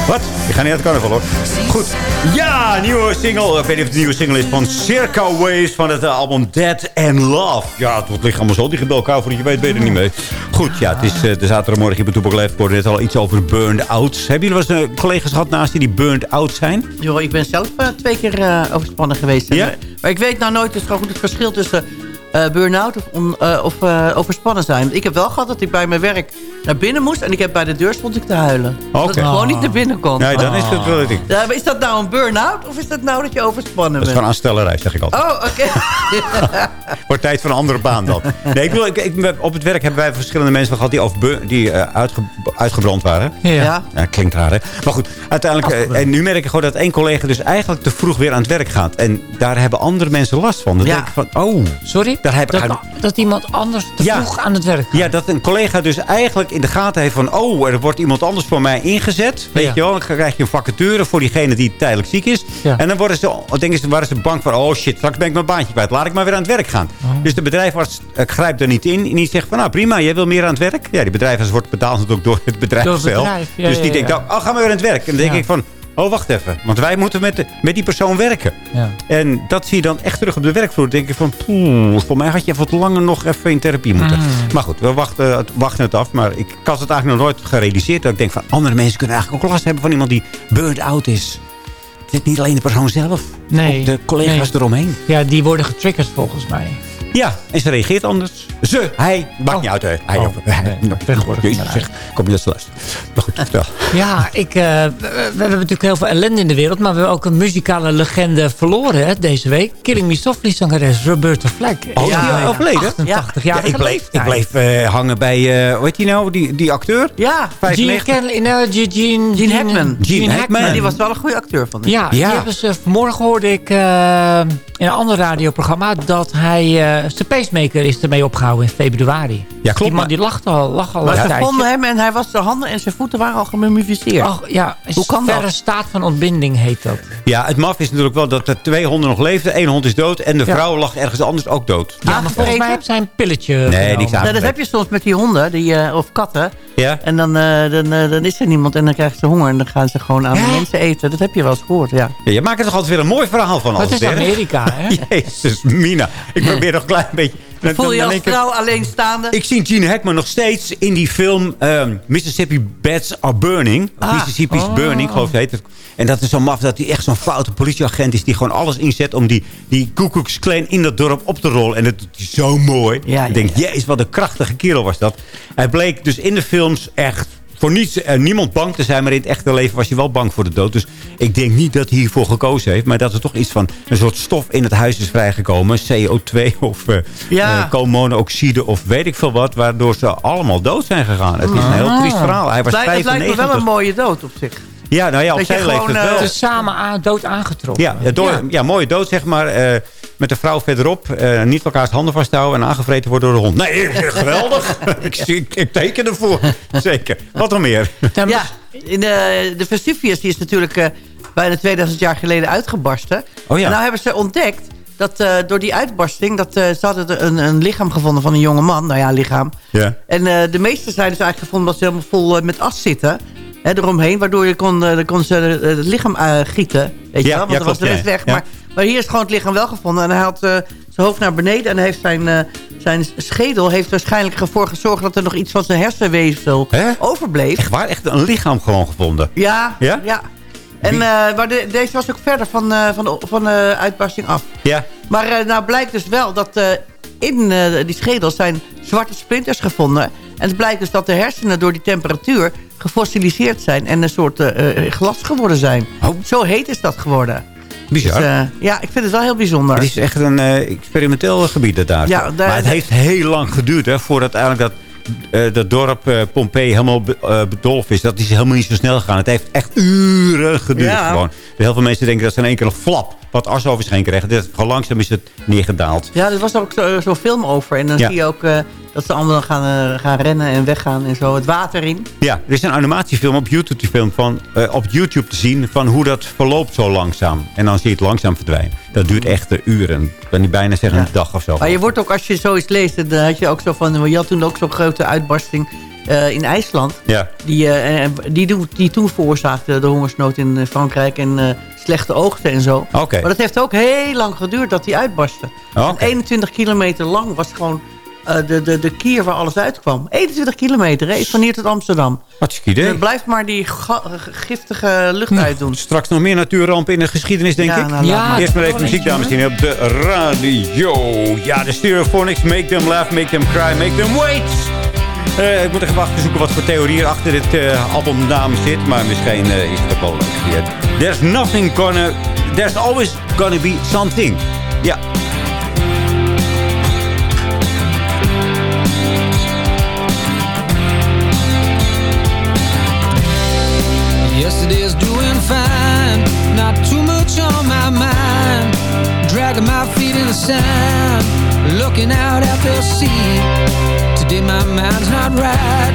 Speaker 7: Wat? Ik ga niet uit het carnaval hoor. Goed. Ja, nieuwe single. Ik weet niet of het een nieuwe single is van Circa Waves van het eh, album Dead and Love. Ja, het ligt allemaal zo dicht bij elkaar voor je weet, ben je er niet mee. Goed, ja, het is eh, de zaterdagmorgen hier bij Toepak Leef. Ik hoorde net al iets over burned outs. Hebben jullie wel eens eh, collega's gehad naast je die burned out zijn?
Speaker 4: Joh, ik ben zelf twee keer eh, overspannen geweest.
Speaker 7: Ja?
Speaker 4: Maar, maar ik weet nou nooit dus gewoon goed het verschil tussen eh burn-out of, on- eh, of eh, overspannen zijn. Ik heb wel gehad dat ik bij mijn werk naar binnen moest... en ik heb bij de deur stond ik te huilen. Dat ik gewoon niet naar binnen kon.
Speaker 7: Nee, dan is het wel het ding.
Speaker 4: Ja, is dat nou een burn-out of is dat nou dat je overspannen
Speaker 7: Dat is
Speaker 4: bent?
Speaker 7: gewoon aanstellerij, zeg ik altijd.
Speaker 4: Oh, oké.
Speaker 7: Wordt tijd voor een andere baan dan. Nee, ik bedoel, ik, ik- op het werk hebben wij verschillende mensen gehad die, over bur- die eh, uitge- uitgebrand waren.
Speaker 4: Ja.
Speaker 7: Ja, klinkt raar, hè? Maar goed, uiteindelijk... en nu merk ik gewoon dat één collega dus eigenlijk te vroeg weer aan het werk gaat. En daar hebben andere mensen last van. Dan
Speaker 5: Ja.
Speaker 7: denk ik van, oh...
Speaker 5: Sorry?
Speaker 7: Daar heb ik
Speaker 5: Dat, dat iemand anders te
Speaker 7: Ja.
Speaker 5: vroeg aan het werk gaat.
Speaker 7: Ja, dat een collega dus eigenlijk in de gaten heeft van... oh, er wordt iemand anders voor mij ingezet. Weet
Speaker 5: Ja.
Speaker 7: je wel, dan krijg je een vacature voor diegene die tijdelijk ziek is.
Speaker 5: Ja.
Speaker 7: En dan worden ze, denken ze, waren ze bang van... oh shit, straks ben ik mijn baantje kwijt. Laat ik maar weer aan het werk gaan.
Speaker 5: Oh.
Speaker 7: Dus de bedrijfsarts eh, grijpt er niet in. En die zegt van, nou prima, jij wil meer aan het werk? Ja, die bedrijfsarts wordt betaald natuurlijk door het bedrijf
Speaker 5: Door het bedrijf,
Speaker 7: dus die denkt, nou, oh, gaan we weer aan het werk. En dan denk ik van... Oh, wacht even. Want wij moeten met, de- met die persoon werken.
Speaker 5: Ja.
Speaker 7: En dat zie je dan echt terug op de werkvloer. Dan denk je van, poeh, voor mij had je wat langer nog even in therapie moeten.
Speaker 5: Mm.
Speaker 7: Maar goed, we wachten, het- wachten het af. Maar ik, ik had het eigenlijk nog nooit gerealiseerd. Dat ik denk van, andere mensen kunnen eigenlijk ook last hebben van iemand die burnt out is. Het is niet alleen de persoon zelf.
Speaker 5: Nee.
Speaker 7: Ook de collega's
Speaker 5: nee.
Speaker 7: eromheen.
Speaker 5: Ja, die worden getriggerd volgens mij.
Speaker 7: Ja, en ze reageert anders. Ze, hij, maakt niet uit. hè. Hij,
Speaker 5: Oh,
Speaker 7: hij,
Speaker 5: nee, tegenwoordig
Speaker 7: Jezus,
Speaker 5: niet
Speaker 7: zeg, kom je dat te luisteren. Maar goed, vertel.
Speaker 5: Ja, ik, eh, we, hebben natuurlijk heel veel ellende in de wereld. Maar we hebben ook een muzikale legende verloren hè, deze week. Killing Me Softly zangeres Roberta Flack.
Speaker 7: Oh,
Speaker 5: is
Speaker 7: die overleden?
Speaker 5: 88 jaar
Speaker 7: Ja, ik bleef, ik bleef eh, hangen bij, eh hoe heet die nou, die, die acteur?
Speaker 4: Ja,
Speaker 7: Vijf
Speaker 5: Gene, Ken, nou, Gene, Gene,
Speaker 4: Gene Hackman.
Speaker 7: Gene Hackman.
Speaker 4: Ja, die was wel een goede acteur van
Speaker 5: Ja, die
Speaker 7: Ja.
Speaker 5: hebben ze, vanmorgen hoorde ik eh, in een ander radioprogramma... dat hij eh, zijn pacemaker is ermee opgehouden in februari.
Speaker 7: Ja, klopt.
Speaker 5: Die man
Speaker 7: maar-
Speaker 5: die lacht al, lag al
Speaker 4: Maar
Speaker 5: een
Speaker 4: ze vonden hem en hij was, zijn handen en zijn voeten waren al gemummificeerd.
Speaker 5: Ach, ja,
Speaker 4: Hoe kan dat?
Speaker 5: verre staat van ontbinding heet dat.
Speaker 7: Ja, het maf is natuurlijk wel dat er twee honden nog leefden. Eén hond is dood en de
Speaker 5: Ja.
Speaker 7: vrouw lag ergens anders ook dood.
Speaker 5: Ja, maar volgens mij heeft zij een pilletje
Speaker 7: Nee,
Speaker 5: genomen.
Speaker 7: niks aan.
Speaker 4: Ja, dat heb je soms met die honden die, eh, of katten.
Speaker 7: Ja?
Speaker 4: En dan, eh, dan, eh, dan is er niemand en dan krijgen ze honger. En dan gaan ze gewoon aan de mensen eten. Dat heb je wel eens gehoord, ja.
Speaker 7: Ja, je maakt er toch altijd weer een mooi verhaal van. Alles,
Speaker 5: is? Amerika, hè?
Speaker 7: Jezus, Mina. Ik probeer nog een klein beetje... Dan-
Speaker 4: Voel je als vrouw alleenstaande?
Speaker 7: Ik zie Gene Hackman nog steeds in die film ehm, Mississippi Beds Are Burning.
Speaker 4: Ah.
Speaker 7: Mississippi's
Speaker 5: Oh.
Speaker 7: Burning, geloof ik heet het. En dat is zo maf dat hij echt zo'n foute politieagent is... die gewoon alles inzet om die, die Ku Klux Klan in dat dorp op te rollen. En dat doet hij zo mooi.
Speaker 4: Ja,
Speaker 7: ik denk,
Speaker 4: ja,
Speaker 7: jezus, wat een krachtige kerel was dat. Hij bleek dus in de films echt voor niets, eh, niemand bang te zijn. Maar in het echte leven was hij wel bang voor de dood. Dus ik denk niet dat hij hiervoor gekozen heeft. Maar dat er toch iets van een soort stof in het huis is vrijgekomen. CO2 of eh
Speaker 4: Ja.
Speaker 7: eh, koolmonoxide of weet ik veel wat. Waardoor ze allemaal dood zijn gegaan. Het is een heel triest verhaal. Hij was
Speaker 4: Het lijkt- het lijkt me wel
Speaker 7: 95.
Speaker 4: een mooie dood op zich.
Speaker 7: Ja, nou ja, op
Speaker 4: Dat je
Speaker 7: zijn
Speaker 4: gewoon,
Speaker 7: leeftijd wel.
Speaker 5: Is samen aan, dood aangetrokken.
Speaker 7: Ja, door, ja. mooie dood zeg maar. eh, met de vrouw verderop. eh, niet elkaars handen vasthouden en aangevreten worden door de hond. Nee, geweldig. ik, ik, ik teken ervoor. Zeker. Wat nog meer?
Speaker 4: Ja, in de, de Vesuvius die is natuurlijk eh, bijna 2000 jaar geleden uitgebarsten.
Speaker 7: Oh ja.
Speaker 4: En nou hebben ze ontdekt dat eh, door die uitbarsting... dat ze hadden een, een lichaam gevonden van een jonge man. Nou ja, lichaam.
Speaker 7: Ja.
Speaker 4: En eh, de meeste zijn dus eigenlijk gevonden dat ze helemaal vol met as zitten. Hè, eromheen, waardoor je kon, eh, kon ze eh, het lichaam eh, gieten. Weet je
Speaker 7: Ja,
Speaker 4: wel, want
Speaker 7: ja,
Speaker 4: dan was de rest weg.
Speaker 7: Ja.
Speaker 4: Maar, maar hier is gewoon het lichaam wel gevonden. En hij had zijn hoofd naar beneden en heeft zijn, zijn schedel... heeft waarschijnlijk ervoor gezorgd dat er nog iets van zijn hersenweefsel
Speaker 7: Hè?
Speaker 4: overbleef.
Speaker 7: Echt waar? Echt een lichaam gewoon gevonden.
Speaker 4: Ja,
Speaker 7: Ja?
Speaker 4: ja. En, maar de- deze was ook verder van, van, de, van de uitbarsting af.
Speaker 7: Ja.
Speaker 4: Maar nou blijkt dus wel dat in die schedel zijn zwarte splinters gevonden. En het blijkt dus dat de hersenen door die temperatuur gefossiliseerd zijn... en een soort eh, eh, glas geworden zijn.
Speaker 7: Oh.
Speaker 4: Zo heet is dat geworden.
Speaker 7: Bizar.
Speaker 4: Dus, eh, ja, ik vind het wel heel bijzonder.
Speaker 7: Het is echt een experimenteel gebied dat daar.
Speaker 4: Ja, daar-
Speaker 7: maar het heeft heel lang geduurd hè, voordat eigenlijk dat, dat dorp eh, Pompeii helemaal be- bedolven is. Dat is helemaal niet zo snel gegaan. Het heeft echt uren geduurd
Speaker 4: Ja.
Speaker 7: gewoon. Heel veel mensen denken dat ze in één keer een flap wat as over zich heen kregen. Gewoon langzaam is het neergedaald.
Speaker 4: Ja, er was ook zo- zo'n film over. En dan
Speaker 7: Ja.
Speaker 4: zie je ook eh, dat ze allemaal gaan, eh, gaan rennen en weggaan en zo. Het water in.
Speaker 7: Ja, er is een animatiefilm op YouTube, te film van, eh, op YouTube te zien van hoe dat verloopt zo langzaam. En dan zie je het langzaam verdwijnen. Dat duurt echt uren. Ik kan niet bijna zeggen een dag of zo.
Speaker 4: Maar je wordt ook, als je zoiets leest, dan had je ook zo van... Je had toen ook zo'n grote uitbarsting eh, in IJsland.
Speaker 7: Ja.
Speaker 4: Die, eh, die, die toen veroorzaakte de hongersnood in eh, Frankrijk en slechte oogsten en zo.
Speaker 7: Oké.
Speaker 4: Maar dat heeft ook heel lang geduurd dat die uitbarstte. En 21 kilometer lang was gewoon de, de, de kier waar alles uitkwam. 21 kilometer, hè, van hier tot Amsterdam.
Speaker 7: Hartstikke idee.
Speaker 4: Blijf maar die giftige lucht uitdoen.
Speaker 7: Straks nog meer natuurrampen in de geschiedenis, denk
Speaker 4: Ja,
Speaker 7: ik.
Speaker 4: nou, maar.
Speaker 7: Eerst maar
Speaker 4: Ja,
Speaker 7: even muziek, dames en heren, op de radio. Ja, de Stereophonics. Make them laugh, make them cry, make them wait. Eh, ik moet even wachten zoeken wat voor theorie er achter dit eh albumnaam zit. Maar misschien eh, is het ook wel leuk. There's nothing gonna... There's always gonna be something. Ja.
Speaker 12: Yesterday's doing fine, not too much on my mind. Dragging my feet in the sand, looking out at the sea. Today my mind's not right,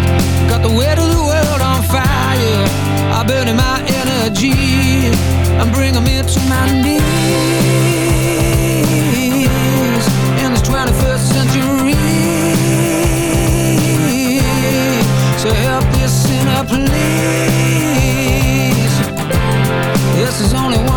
Speaker 12: got the weight of the world on fire. I'm burning my energy, I'm bringing me to my knees. In this 21st century, so help this sinner please. This is only one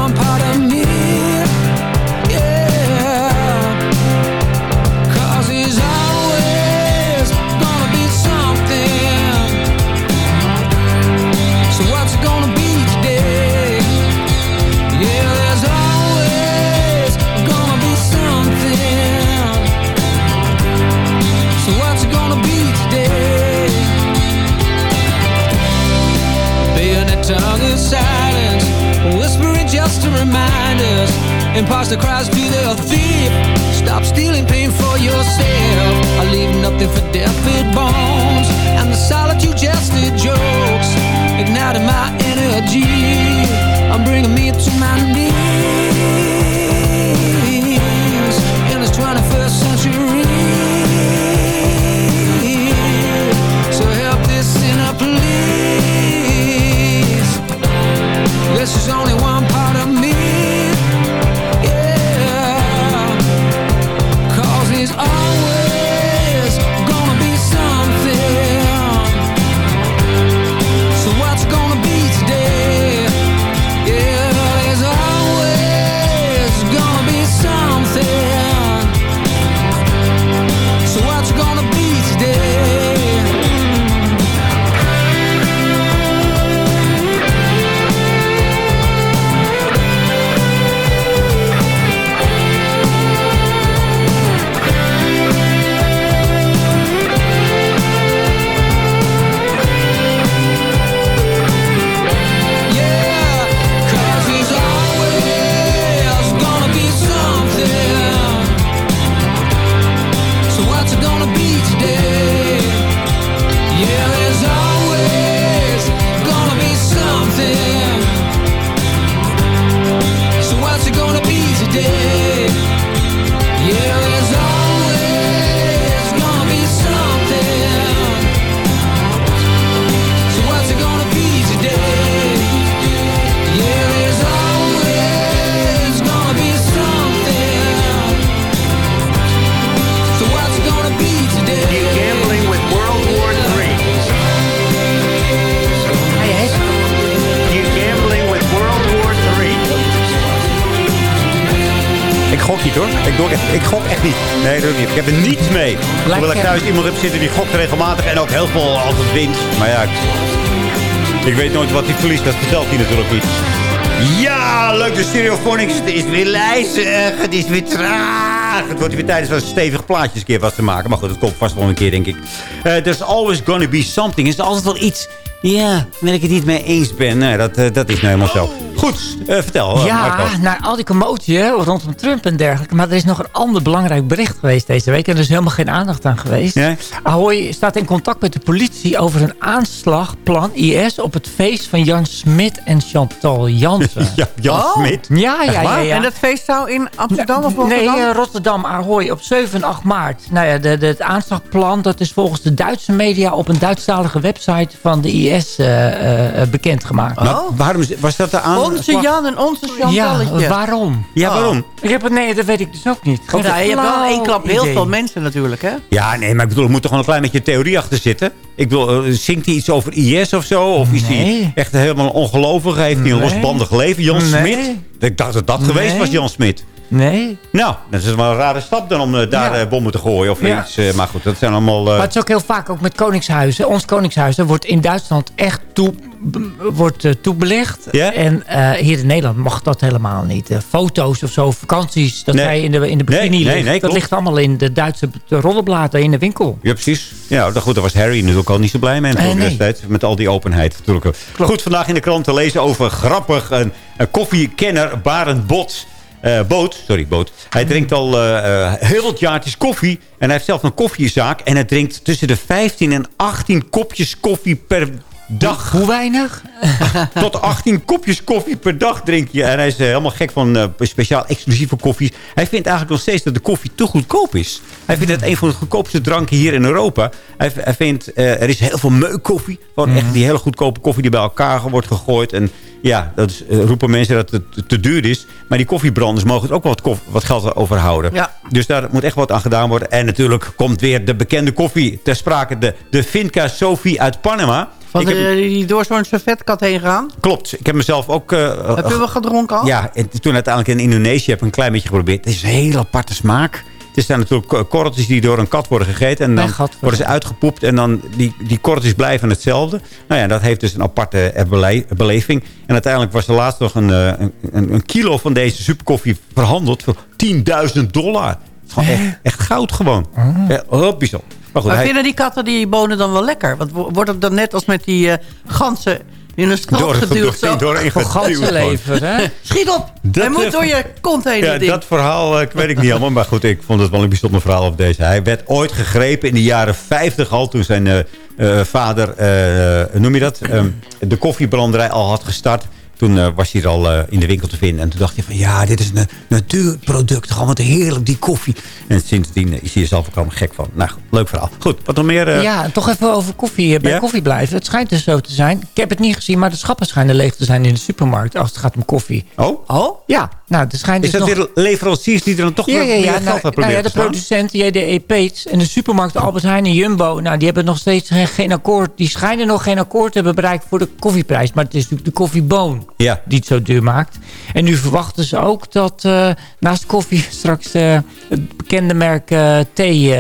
Speaker 12: to remind us. Imposter cries to the thief, stop stealing pain for yourself. I leave nothing for deafened bones, and the solitude the jokes, igniting my energy. I'm bringing me to my knees in this 21st
Speaker 7: nooit wat hij verliest. Dat vertelt hij natuurlijk niet. Ja, leuk. De Stereophonics. Het is weer lijzig. Het is weer traag. Het wordt weer tijdens van stevig plaatjes een keer wat te maken. Maar goed, dat komt vast wel een keer, denk ik. Eh there's always gonna be something. Er is altijd wel iets... Ja, waar ik het niet mee eens ben. Nee, dat, eh, dat is nou helemaal zo. Goed, eh, vertel.
Speaker 5: Ja,
Speaker 7: Marco.
Speaker 5: naar al die commotie hè, rondom Trump en dergelijke. Maar er is nog een ander belangrijk bericht geweest deze week. En er is helemaal geen aandacht aan geweest.
Speaker 7: Ja?
Speaker 5: Ahoy staat in contact met de politie over een aanslagplan IS... op het feest van Jan Smit en Chantal Jansen.
Speaker 7: Ja, Jan
Speaker 4: Oh.
Speaker 7: Smit.
Speaker 5: Ja, ja, ja.
Speaker 4: En dat feest zou in Amsterdam of
Speaker 5: Nee,
Speaker 4: Rotterdam?
Speaker 5: eh, Rotterdam, Ahoy, op 7 en 8 maart. Nou ja, de, de, het aanslagplan dat is volgens de Duitse media... op een Duitsstalige website van de IS eh, eh, bekendgemaakt.
Speaker 7: Maar waarom is- was dat de
Speaker 4: Volgens Onze Jan en onze Chantalletje.
Speaker 5: Ja, waarom?
Speaker 7: Ja, waarom?
Speaker 5: Ik heb het, nee, dat weet ik dus ook niet.
Speaker 4: Ja, je hebt wel één klap heel
Speaker 5: idee.
Speaker 4: veel mensen natuurlijk, hè?
Speaker 7: Ja, nee, maar ik bedoel, er moet toch gewoon een klein beetje theorie achter zitten. Ik bedoel, eh, zingt hij iets over IS of zo? Of is hij echt helemaal ongelovig? Heeft hij een losbandig leven? Jan
Speaker 5: Nee.
Speaker 7: Smit? Ik dacht dat dat geweest was, Jan Smit.
Speaker 5: Nee.
Speaker 7: Nou, dat is wel een rare stap dan om eh, daar
Speaker 5: Ja.
Speaker 7: eh, bommen te gooien of
Speaker 5: Ja.
Speaker 7: iets. eh, maar goed, dat zijn allemaal... eh,
Speaker 5: Maar het is ook heel vaak ook met koningshuizen. Ons koningshuis dat wordt in Duitsland echt toe, wordt, toebelicht.
Speaker 7: Ja?
Speaker 5: En hier in Nederland mag dat helemaal niet. Foto's of zo, vakanties, dat
Speaker 7: Nee.
Speaker 5: wij in de, in de
Speaker 7: Nee,
Speaker 5: bikini
Speaker 7: nee,
Speaker 5: ligt.
Speaker 7: nee,
Speaker 5: dat ligt allemaal in de Duitse rollenbladen in de winkel.
Speaker 7: Ja, precies. Ja, nou goed, daar was Harry natuurlijk al niet zo blij mee
Speaker 5: nee.
Speaker 7: destijds. Met al die openheid natuurlijk. Goed, vandaag in de krant te lezen over grappig. Een, een koffiekenner, Barend Bot. Eh, boot, sorry, boot. Hij drinkt al eh, eh, heel wat jaartjes koffie. En hij heeft zelf een koffiezaak. En hij drinkt tussen de 15 en 18 kopjes koffie per dag.
Speaker 5: Hoe weinig?
Speaker 7: Tot 18 kopjes koffie per dag drink je. En hij is eh, helemaal gek van eh, speciaal exclusieve koffies. Hij vindt eigenlijk nog steeds dat de koffie te goedkoop is. Hij vindt het een van de goedkoopste dranken hier in Europa. Hij, hij vindt, eh, er is heel veel meukkoffie. Gewoon echt die hele goedkope koffie die bij elkaar wordt gegooid. En ja, dat is, roepen mensen dat het te, te duur is. Maar die koffiebranders mogen het ook wat, wat geld overhouden.
Speaker 4: Ja.
Speaker 7: Dus daar moet echt wat aan gedaan worden. En natuurlijk komt weer de bekende koffie ter sprake. De, de Finca Sophie uit Panama. Ik heb-
Speaker 4: die door zo'n servetkat heen gaan.
Speaker 7: Klopt. Ik heb mezelf ook... eh,
Speaker 4: Heb je wel gedronken al?
Speaker 7: ja, en toen uiteindelijk in Indonesië heb ik een klein beetje geprobeerd. Het is een hele aparte smaak. Het zijn natuurlijk ko- korreltjes die door een kat worden gegeten. En dan worden ze uitgepoept. En dan die, die korreltjes blijven hetzelfde. Nou ja, dat heeft dus een aparte eh, bele- beleving. En uiteindelijk was er laatst nog een, eh, een, een, kilo van deze superkoffie verhandeld voor 10.000 dollar. Gewoon echt, echt goud gewoon. Ja, heel bijzonder. Maar goed,
Speaker 4: Maar
Speaker 7: hij-
Speaker 4: vinden die katten die bonen dan wel lekker? Want wo- wordt het dan net als met die eh, ganzen in een
Speaker 7: door,
Speaker 4: geduwd?
Speaker 7: door,
Speaker 5: hè?
Speaker 4: Schiet op!
Speaker 7: Dat,
Speaker 4: Hij moet
Speaker 7: eh,
Speaker 4: door je kont heen,
Speaker 7: Ja,
Speaker 4: dat
Speaker 7: verhaal eh, ik weet ik niet helemaal. Maar goed, ik vond het wel een bijzonder verhaal op deze. Hij werd ooit gegrepen in de jaren 50 al. Toen zijn eh, eh, vader, eh, hoe noem je dat? Ehm, de koffiebranderij al had gestart. Toen eh, was hij er al eh, in de winkel te vinden. En toen dacht hij van ja, dit is een natuurproduct. Gewoon wat heerlijk, die koffie. En sindsdien eh, is hij er zelf ook allemaal gek van. Nou, leuk verhaal. Goed, wat nog meer? eh,
Speaker 5: Ja, toch even over koffie, eh, bij koffie blijven. Het schijnt dus zo te zijn. Ik heb het niet gezien, maar de schappen schijnen leeg te zijn in de supermarkt als het gaat om koffie.
Speaker 7: Oh?
Speaker 4: Oh?
Speaker 5: Ja, nou, er schijnt
Speaker 7: Is
Speaker 5: dus
Speaker 7: dat
Speaker 5: nog...
Speaker 7: weer leveranciers die er dan toch
Speaker 5: Ja, ja, ja, nou, nou ja, de
Speaker 7: slaan?
Speaker 5: producent JDE Peets en de supermarkt Albert Heijn en Jumbo... Nou, die hebben nog steeds geen, geen akkoord. Die schijnen nog geen akkoord te hebben bereikt voor de koffieprijs. Maar het is natuurlijk de koffieboon
Speaker 7: Ja.
Speaker 5: die het zo duur maakt. En nu verwachten ze ook dat eh, naast koffie straks eh, het bekende merk eh, thee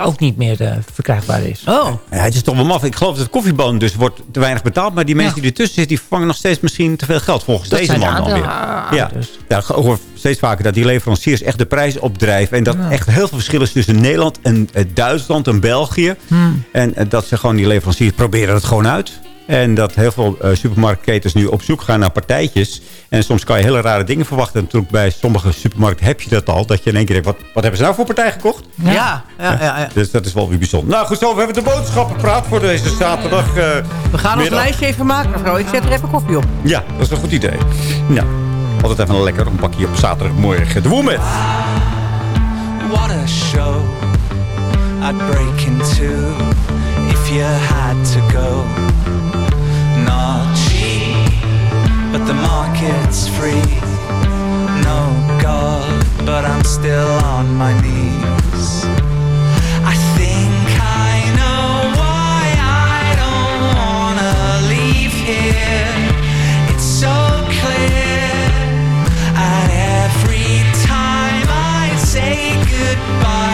Speaker 5: ook niet meer eh, verkrijgbaar is.
Speaker 4: Oh.
Speaker 7: Ja, het is toch wel maf. Ik geloof dat de koffieboon dus wordt te weinig betaald. Maar die mensen
Speaker 5: Ja.
Speaker 7: die ertussen zitten, die vervangen nog steeds misschien te veel geld. Volgens
Speaker 5: Dat
Speaker 7: deze
Speaker 5: de
Speaker 7: man dan weer.
Speaker 5: aandeelhouders.
Speaker 7: Ja, ja, ik hoor steeds vaker dat die leveranciers echt de prijs opdrijven. En dat echt heel veel verschil is tussen Nederland en Duitsland en België.
Speaker 5: Hmm.
Speaker 7: En dat ze gewoon die leveranciers proberen het gewoon uit. En dat heel veel eh, supermarktketens nu op zoek gaan naar partijtjes. En soms kan je hele rare dingen verwachten. Natuurlijk bij sommige supermarkten heb je dat al. Dat je in één keer denkt, wat, wat hebben ze nou voor partij gekocht?
Speaker 4: Ja, ja, ja. ja.
Speaker 7: Dus dat is wel weer bijzonder. Nou goed, zo, we hebben de boodschappen praat voor deze zaterdag. eh,
Speaker 4: We gaan ons lijstje even maken, mevrouw. Ik zet er even koffie op.
Speaker 7: Ja, dat is een goed idee. Nou, altijd even lekker een pakje op zaterdagmorgen. De Woemet.
Speaker 15: What a show I'd break into if you had to go. The market's free. No God, but I'm still on my knees. I think I know why I don't wanna leave here. It's so clear. And every time I say goodbye,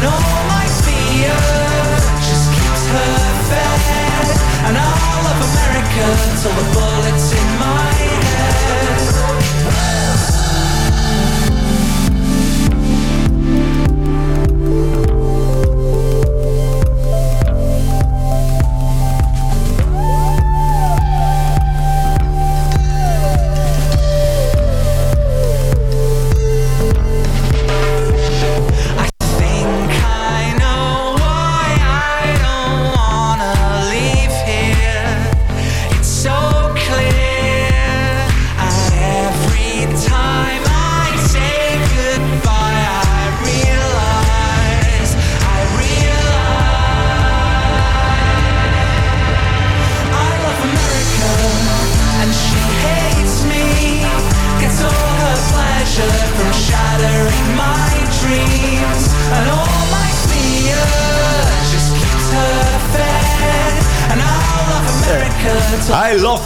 Speaker 15: all my fear just keeps her fed. And all of America till the bullets in my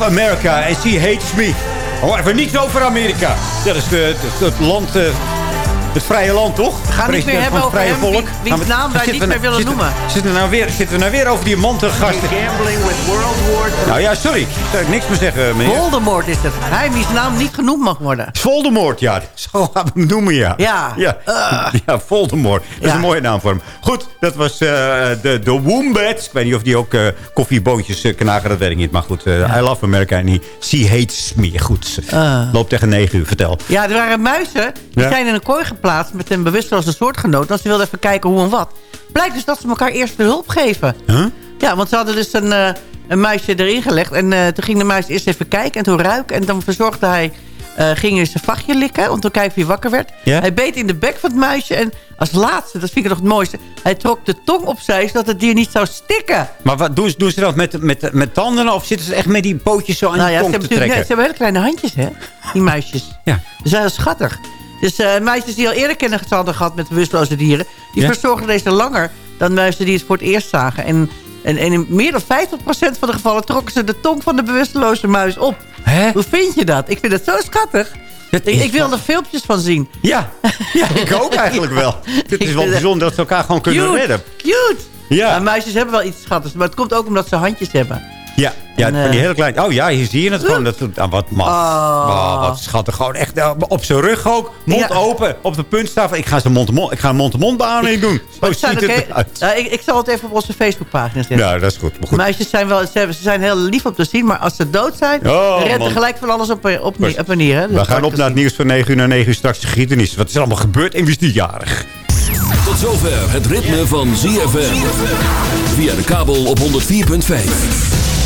Speaker 15: America and she hates me.
Speaker 7: Oh, even niets over Amerika. Dat is het land, eh, het vrije land, toch?
Speaker 4: We gaan niet meer hebben over hem,
Speaker 7: volk.
Speaker 4: wie- wiens
Speaker 7: we-
Speaker 4: naam wij niet
Speaker 7: we-
Speaker 4: meer willen
Speaker 7: zitten-
Speaker 4: noemen.
Speaker 7: Zitten we, nou weer, zitten we nou weer over die mantelgasten?
Speaker 8: Gambling with World War II.
Speaker 7: Nou ja, sorry. Daar kan ik niks meer zeggen, meneer.
Speaker 4: Voldemort is het. Hij wiens naam niet genoemd mag worden.
Speaker 7: Voldemort, ja. Zo gaan we hem noemen, ja.
Speaker 4: Ja.
Speaker 7: Ja,
Speaker 4: Ugh.
Speaker 7: ja Voldemort. Dat is
Speaker 4: Ja.
Speaker 7: een mooie naam voor hem. Goed, dat was eh, de, de Wombats. Ik weet niet of die ook eh, koffieboontjes eh, knagen, dat weet ik niet. Maar goed, eh, I love America en he, she hates me. Goed,
Speaker 4: Ah.
Speaker 7: loop tegen 9 uur, vertel.
Speaker 4: Ja, er waren muizen. Die
Speaker 7: Ja.
Speaker 4: zijn in een kooi geplaatst met een bewusteloze soortgenoot. Want ze wilden even kijken hoe en wat. Blijkt dus dat ze elkaar eerst de hulp geven.
Speaker 7: Huh?
Speaker 4: Ja, want ze hadden dus een, eh, een muisje erin gelegd. En eh, toen ging de muis eerst even kijken en toen ruiken. En dan verzorgde hij, eh, ging hij zijn vachtje likken om te kijken hij wakker werd. Hij beet in de bek van het muisje. En als laatste, dat vind ik nog het mooiste... hij trok de tong opzij zodat het dier niet zou stikken.
Speaker 7: Maar wat doen ze, doen ze dat met, met, met tanden of zitten ze echt met die pootjes zo aan
Speaker 4: Nou ja, ze
Speaker 7: tong
Speaker 4: hebben,
Speaker 7: te trekken?
Speaker 4: nee, ze hebben hele kleine handjes, hè? Die muisjes.
Speaker 7: Ja.
Speaker 4: Ze zijn heel schattig. Dus eh, muisjes die al eerder kennis hadden gehad met bewusteloze dieren... die
Speaker 7: Ja.
Speaker 4: verzorgen deze langer dan muizen die het voor het eerst zagen. En, en, en in meer dan 50% van de gevallen trokken ze de tong van de bewusteloze muis op.
Speaker 7: Hè?
Speaker 4: Hoe vind je dat? Ik vind het zo schattig.
Speaker 7: Dat
Speaker 4: Ik, wil er filmpjes van zien.
Speaker 7: Ja. ja, ik ook eigenlijk wel. Het is wel bijzonder dat ze elkaar gewoon kunnen
Speaker 4: Cute,
Speaker 7: redden.
Speaker 4: cute.
Speaker 7: Ja.
Speaker 4: Maar muisjes hebben wel iets schattigs. Maar het komt ook omdat ze handjes hebben.
Speaker 7: Ja, ja
Speaker 4: En,
Speaker 7: van die
Speaker 4: eh,
Speaker 7: hele kleine... Oh ja, hier zie je het gewoon. Dat, ah, wat maf.
Speaker 4: Oh.
Speaker 7: Oh, wat schattig. Gewoon echt eh, op zijn rug ook. Mond
Speaker 4: Ja.
Speaker 7: open. Op de punt staan van... Ik ga, zijn mond, mond, ik ga een mond-to-mond behandeling doen. Zo
Speaker 4: zijn
Speaker 7: ziet het
Speaker 4: ik, ik zal het even op onze Facebookpagina zetten.
Speaker 7: Ja, dat is goed. Maar goed.
Speaker 4: Muisjes zijn wel, ze, ze zijn heel lief om te zien, maar als ze dood zijn,
Speaker 7: Oh,
Speaker 4: dan er gelijk van alles op, op, op, op. Hè?
Speaker 7: We gaan op naar het nieuws van 9 uur naar 9 uur straks de geschiedenis. Wat is er allemaal gebeurd en wie is die jarig?
Speaker 2: Tot zover het ritme van ZFM. Via de kabel op 104.5.